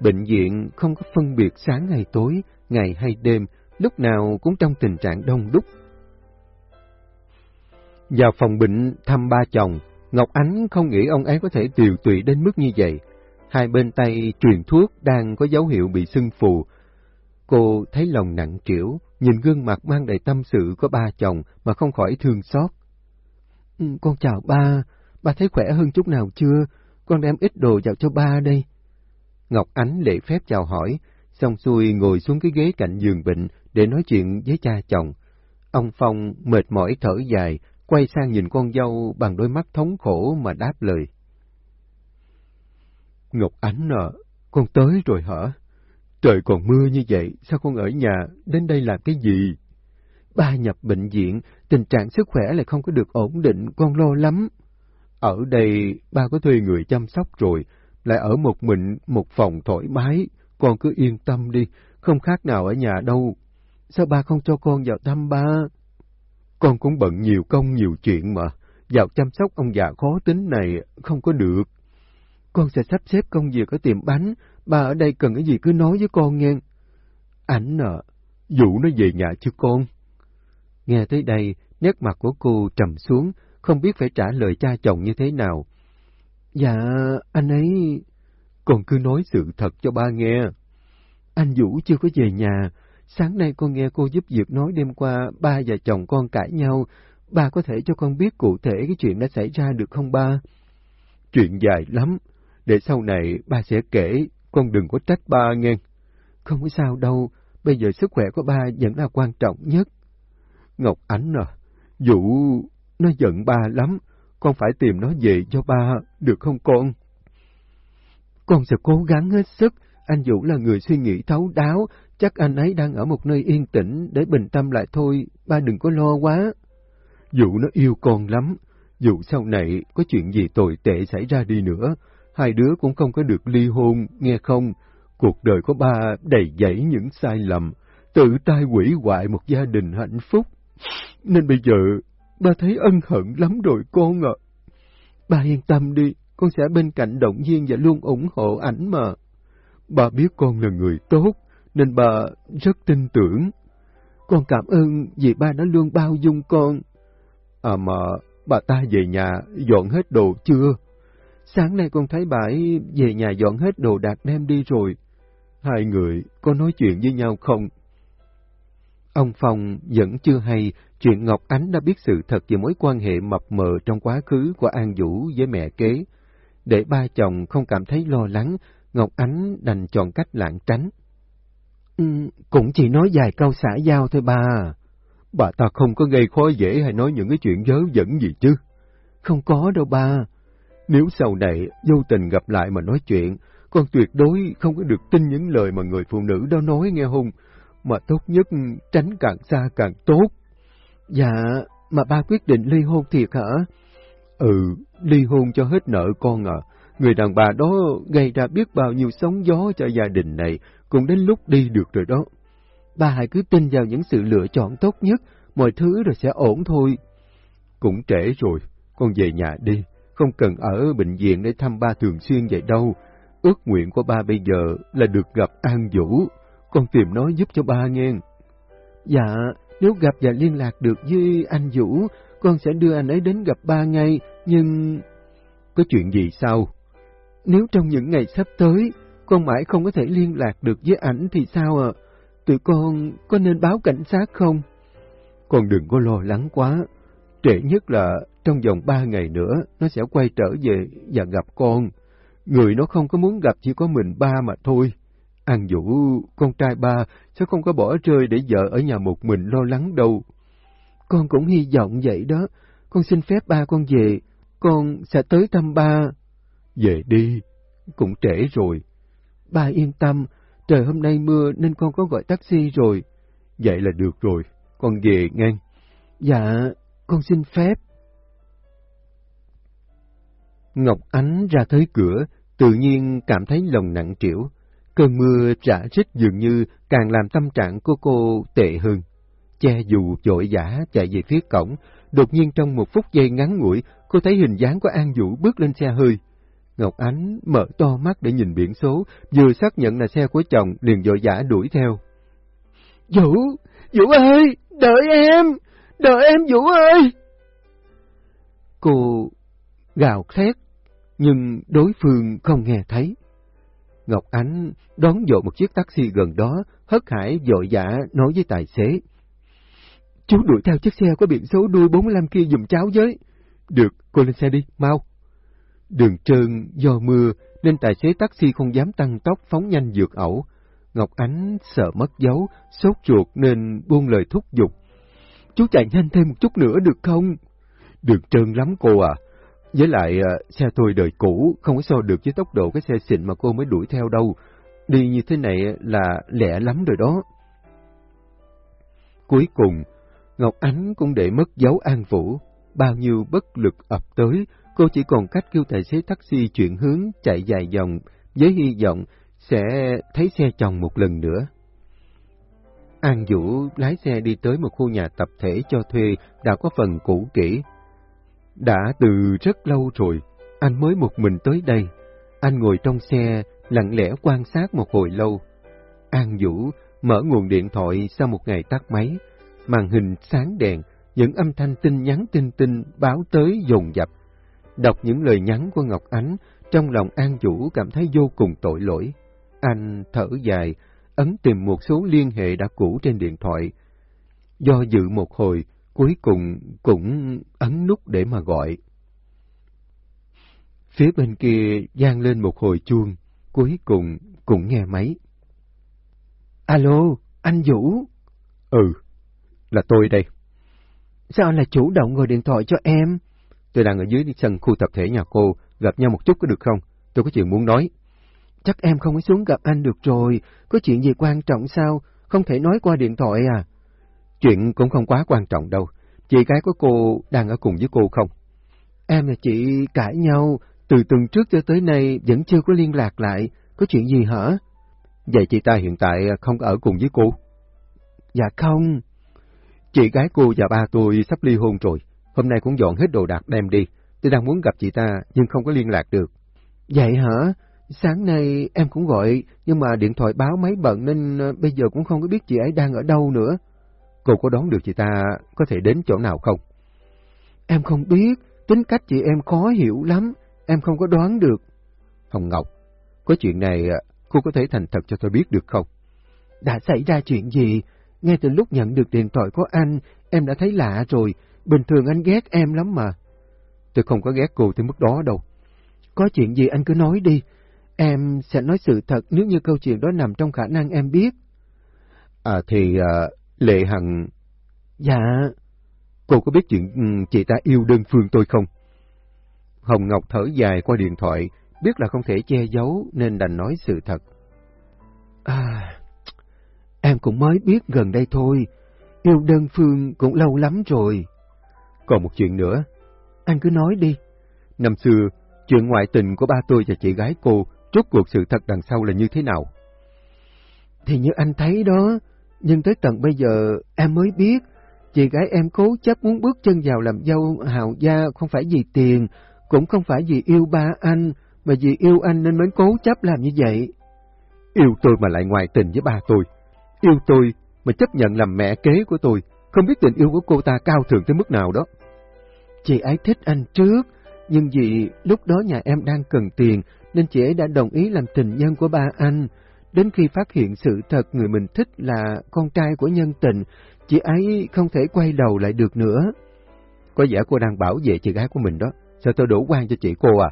Bệnh viện không có phân biệt sáng hay tối, ngày hay đêm, lúc nào cũng trong tình trạng đông đúc. Vào phòng bệnh thăm ba chồng, Ngọc Ánh không nghĩ ông ấy có thể tiều tụy đến mức như vậy. Hai bên tay truyền thuốc đang có dấu hiệu bị sưng phù. Cô thấy lòng nặng trĩu, nhìn gương mặt mang đầy tâm sự của ba chồng mà không khỏi thương xót. Ừ, con chào ba, ba thấy khỏe hơn chút nào chưa? Con đem ít đồ vào cho ba đây. Ngọc Ánh lễ phép chào hỏi, xong xuôi ngồi xuống cái ghế cạnh giường bệnh để nói chuyện với cha chồng. Ông Phong mệt mỏi thở dài, quay sang nhìn con dâu bằng đôi mắt thống khổ mà đáp lời. Ngọc Ánh à, con tới rồi hả? Trời còn mưa như vậy, sao con ở nhà, đến đây làm cái gì? Ba nhập bệnh viện, tình trạng sức khỏe lại không có được ổn định, con lo lắm. Ở đây, ba có thuê người chăm sóc rồi, lại ở một mình, một phòng thoải mái, con cứ yên tâm đi, không khác nào ở nhà đâu. Sao ba không cho con vào thăm ba? Con cũng bận nhiều công nhiều chuyện mà, vào chăm sóc ông già khó tính này không có được. Con sẽ sắp xếp công việc ở tiệm bánh, ba ở đây cần cái gì cứ nói với con nghe. Ảnh à, dụ nó về nhà chứ con. Nghe tới đây, nét mặt của cô trầm xuống, không biết phải trả lời cha chồng như thế nào. Dạ, anh ấy... Con cứ nói sự thật cho ba nghe. Anh Vũ chưa có về nhà. Sáng nay con nghe cô giúp việc nói đêm qua ba và chồng con cãi nhau. Ba có thể cho con biết cụ thể cái chuyện đã xảy ra được không ba? Chuyện dài lắm. Để sau này ba sẽ kể, con đừng có trách ba nghe. Không có sao đâu, bây giờ sức khỏe của ba vẫn là quan trọng nhất. Ngọc Ánh à, Vũ, nó giận ba lắm, con phải tìm nó về cho ba, được không con? Con sẽ cố gắng hết sức, anh Vũ là người suy nghĩ thấu đáo, chắc anh ấy đang ở một nơi yên tĩnh để bình tâm lại thôi, ba đừng có lo quá. dụ nó yêu con lắm, dù sau này có chuyện gì tồi tệ xảy ra đi nữa, hai đứa cũng không có được ly hôn, nghe không? Cuộc đời của ba đầy dẫy những sai lầm, tự tai quỷ hoại một gia đình hạnh phúc. Nên bây giờ, ba thấy ân hận lắm rồi con ạ. Ba yên tâm đi, con sẽ bên cạnh động viên và luôn ủng hộ ảnh mà. Ba biết con là người tốt, nên bà rất tin tưởng. Con cảm ơn vì ba đã luôn bao dung con. À mà, bà ta về nhà dọn hết đồ chưa? Sáng nay con thấy bà ấy về nhà dọn hết đồ đạc đem đi rồi. Hai người có nói chuyện với nhau không? Ông Phong vẫn chưa hay chuyện Ngọc Ánh đã biết sự thật về mối quan hệ mập mờ trong quá khứ của An Vũ với mẹ kế. Để ba chồng không cảm thấy lo lắng, Ngọc Ánh đành chọn cách lảng tránh. Ừ, cũng chỉ nói vài câu xã giao thôi ba. Bà ta không có gây khó dễ hay nói những cái chuyện dớ dẫn gì chứ. Không có đâu ba. Nếu sau này vô tình gặp lại mà nói chuyện, con tuyệt đối không có được tin những lời mà người phụ nữ đó nói nghe hung, mà tốt nhất tránh càng xa càng tốt. Dạ, mà ba quyết định ly hôn thiệt hả? Ừ, ly hôn cho hết nợ con à. Người đàn bà đó gây ra biết bao nhiêu sóng gió cho gia đình này, cũng đến lúc đi được rồi đó. Ba hãy cứ tin vào những sự lựa chọn tốt nhất, mọi thứ rồi sẽ ổn thôi. Cũng trễ rồi, con về nhà đi, không cần ở bệnh viện để thăm ba thường xuyên vậy đâu. Ước nguyện của ba bây giờ là được gặp An Vũ, con tìm nó giúp cho ba nghe. Dạ, nếu gặp và liên lạc được với anh Vũ, con sẽ đưa anh ấy đến gặp ba ngay, nhưng... Có chuyện gì sao? Nếu trong những ngày sắp tới, con mãi không có thể liên lạc được với ảnh thì sao ạ? Tụi con có nên báo cảnh sát không? Con đừng có lo lắng quá. Trễ nhất là trong vòng ba ngày nữa, nó sẽ quay trở về và gặp con. Người nó không có muốn gặp chỉ có mình ba mà thôi. An Vũ, con trai ba, sẽ không có bỏ rơi để vợ ở nhà một mình lo lắng đâu. Con cũng hy vọng vậy đó. Con xin phép ba con về. Con sẽ tới thăm ba. Về đi, cũng trễ rồi. Ba yên tâm, trời hôm nay mưa nên con có gọi taxi rồi. Vậy là được rồi, con về ngang. Dạ, con xin phép. Ngọc Ánh ra tới cửa, tự nhiên cảm thấy lòng nặng trĩu. Cơn mưa trả rít dường như càng làm tâm trạng của cô tệ hơn. Che dù dội giả chạy về phía cổng, đột nhiên trong một phút giây ngắn ngủi, cô thấy hình dáng của An Vũ bước lên xe hơi. Ngọc Ánh mở to mắt để nhìn biển số, vừa xác nhận là xe của chồng, liền dội giả đuổi theo. Vũ! Vũ ơi! Đợi em! Đợi em Vũ ơi! Cô gào thét, nhưng đối phương không nghe thấy. Ngọc Ánh đón dội một chiếc taxi gần đó, hất hải dội giả nói với tài xế. Chú đuổi theo chiếc xe có biển số đuôi 45 kia dùm cháu với. Được, cô lên xe đi, mau. Đường trơn do mưa nên tài xế taxi không dám tăng tốc phóng nhanh vượt ẩu. Ngọc Ánh sợ mất dấu, sốt ruột nên buông lời thúc giục. Chú chạy nhanh thêm một chút nữa được không? Đường trơn lắm cô à. Với lại à, xe tôi đời cũ, không có so được với tốc độ cái xe xịn mà cô mới đuổi theo đâu. Đi như thế này là lẹ lắm rồi đó. Cuối cùng, Ngọc Ánh cũng để mất dấu an vũ. Bao nhiêu bất lực ập tới, cô chỉ còn cách kêu tài xế taxi chuyển hướng chạy dài dòng với hy vọng sẽ thấy xe chồng một lần nữa. An Vũ lái xe đi tới một khu nhà tập thể cho thuê đã có phần cũ kỹ. Đã từ rất lâu rồi, anh mới một mình tới đây. Anh ngồi trong xe, lặng lẽ quan sát một hồi lâu. An Vũ mở nguồn điện thoại sau một ngày tắt máy, màn hình sáng đèn, những âm thanh tin nhắn tinh tinh báo tới dồn dập. Đọc những lời nhắn của Ngọc Ánh, trong lòng An Vũ cảm thấy vô cùng tội lỗi. Anh thở dài, ấn tìm một số liên hệ đã cũ trên điện thoại. Do dự một hồi, cuối cùng cũng ấn nút để mà gọi. Phía bên kia gian lên một hồi chuông, cuối cùng cũng nghe máy. Alo, anh Vũ? Ừ, là tôi đây. Sao anh lại chủ động gọi điện thoại cho em? Tôi đang ở dưới sân khu tập thể nhà cô, gặp nhau một chút có được không? Tôi có chuyện muốn nói. Chắc em không có xuống gặp anh được rồi, có chuyện gì quan trọng sao? Không thể nói qua điện thoại à? Chuyện cũng không quá quan trọng đâu. Chị gái của cô đang ở cùng với cô không? Em và chị cãi nhau, từ tuần trước cho tới nay vẫn chưa có liên lạc lại. Có chuyện gì hả? Vậy chị ta hiện tại không ở cùng với cô? Dạ không. Chị gái cô và ba tôi sắp ly hôn rồi. Hôm nay cũng dọn hết đồ đạc đem đi. Tôi đang muốn gặp chị ta nhưng không có liên lạc được. Vậy hả? Sáng nay em cũng gọi, nhưng mà điện thoại báo máy bận nên ờ, bây giờ cũng không có biết chị ấy đang ở đâu nữa. Cô có đoán được chị ta có thể đến chỗ nào không? Em không biết, tính cách chị em khó hiểu lắm, em không có đoán được. Hồng Ngọc, có chuyện này ờ, cô có thể thành thật cho tôi biết được không? Đã xảy ra chuyện gì? Ngay từ lúc nhận được điện thoại của anh, em đã thấy lạ rồi, bình thường anh ghét em lắm mà. Tôi không có ghét cô tới mức đó đâu. Có chuyện gì anh cứ nói đi, Em sẽ nói sự thật nếu như câu chuyện đó nằm trong khả năng em biết. À thì à, Lệ Hằng... Dạ... Cô có biết chuyện ừ, chị ta yêu đơn phương tôi không? Hồng Ngọc thở dài qua điện thoại, biết là không thể che giấu nên đành nói sự thật. À, em cũng mới biết gần đây thôi, yêu đơn phương cũng lâu lắm rồi. Còn một chuyện nữa. Anh cứ nói đi. Năm xưa, chuyện ngoại tình của ba tôi và chị gái cô Rốt cuộc sự thật đằng sau là như thế nào? Thì như anh thấy đó, nhưng tới tận bây giờ em mới biết, chị gái em cố chấp muốn bước chân vào làm dâu hào gia không phải vì tiền, cũng không phải vì yêu ba anh, mà vì yêu anh nên mới cố chấp làm như vậy. Yêu tôi mà lại ngoại tình với ba tôi. Yêu tôi mà chấp nhận làm mẹ kế của tôi, không biết tình yêu của cô ta cao thượng tới mức nào đó. Chị ấy thích anh trước, nhưng vì lúc đó nhà em đang cần tiền nên chị ấy đã đồng ý làm tình nhân của ba anh. Đến khi phát hiện sự thật người mình thích là con trai của nhân tình, chị ấy không thể quay đầu lại được nữa. Có vẻ cô đang bảo vệ chị gái của mình đó, sao tôi đổ quan cho chị cô à?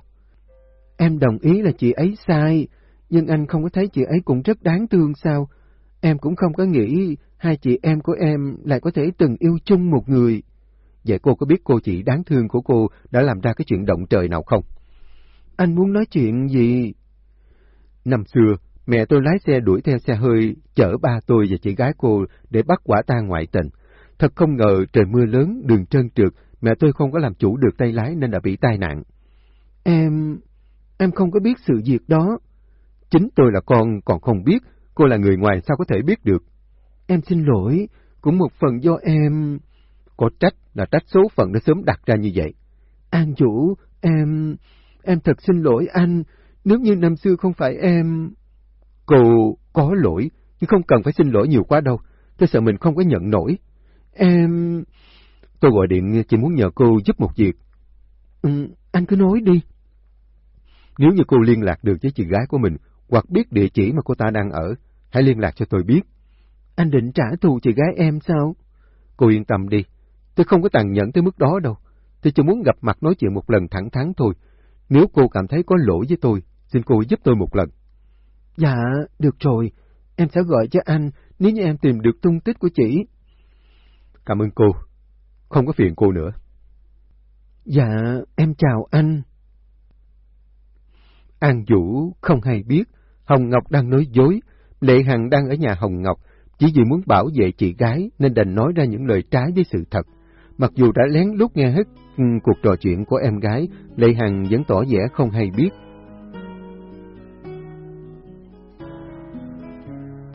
Em đồng ý là chị ấy sai, nhưng anh không có thấy chị ấy cũng rất đáng thương sao? Em cũng không có nghĩ hai chị em của em lại có thể từng yêu chung một người. Vậy cô có biết cô chị đáng thương của cô đã làm ra cái chuyện động trời nào không? Anh muốn nói chuyện gì? Năm xưa, mẹ tôi lái xe đuổi theo xe hơi, chở ba tôi và chị gái cô để bắt quả tang ngoại tình. Thật không ngờ trời mưa lớn, đường trơn trượt, mẹ tôi không có làm chủ được tay lái nên đã bị tai nạn. Em... em không có biết sự việc đó. Chính tôi là con còn không biết, cô là người ngoài sao có thể biết được. Em xin lỗi, cũng một phần do em... Có trách là trách số phận đã sớm đặt ra như vậy. An chủ, em... Em thật xin lỗi anh, nếu như năm xưa không phải em... Cô có lỗi, nhưng không cần phải xin lỗi nhiều quá đâu. Tôi sợ mình không có nhận nổi. Em... Tôi gọi điện chỉ muốn nhờ cô giúp một việc. Ừ, anh cứ nói đi. Nếu như cô liên lạc được với chị gái của mình, hoặc biết địa chỉ mà cô ta đang ở, hãy liên lạc cho tôi biết. Anh định trả thù chị gái em sao? Cô yên tâm đi, tôi không có tàn nhẫn tới mức đó đâu. Tôi chỉ muốn gặp mặt nói chuyện một lần thẳng thắn thôi. Nếu cô cảm thấy có lỗi với tôi, xin cô giúp tôi một lần. Dạ, được rồi. Em sẽ gọi cho anh nếu như em tìm được tung tích của chị. Cảm ơn cô. Không có phiền cô nữa. Dạ, em chào anh. An Vũ không hay biết Hồng Ngọc đang nói dối, Lệ Hằng đang ở nhà Hồng Ngọc, chỉ vì muốn bảo vệ chị gái nên đành nói ra những lời trái với sự thật. Mặc dù đã lén lút nghe hết ừ, cuộc trò chuyện của em gái, Lệ Hằng vẫn tỏ vẻ không hay biết.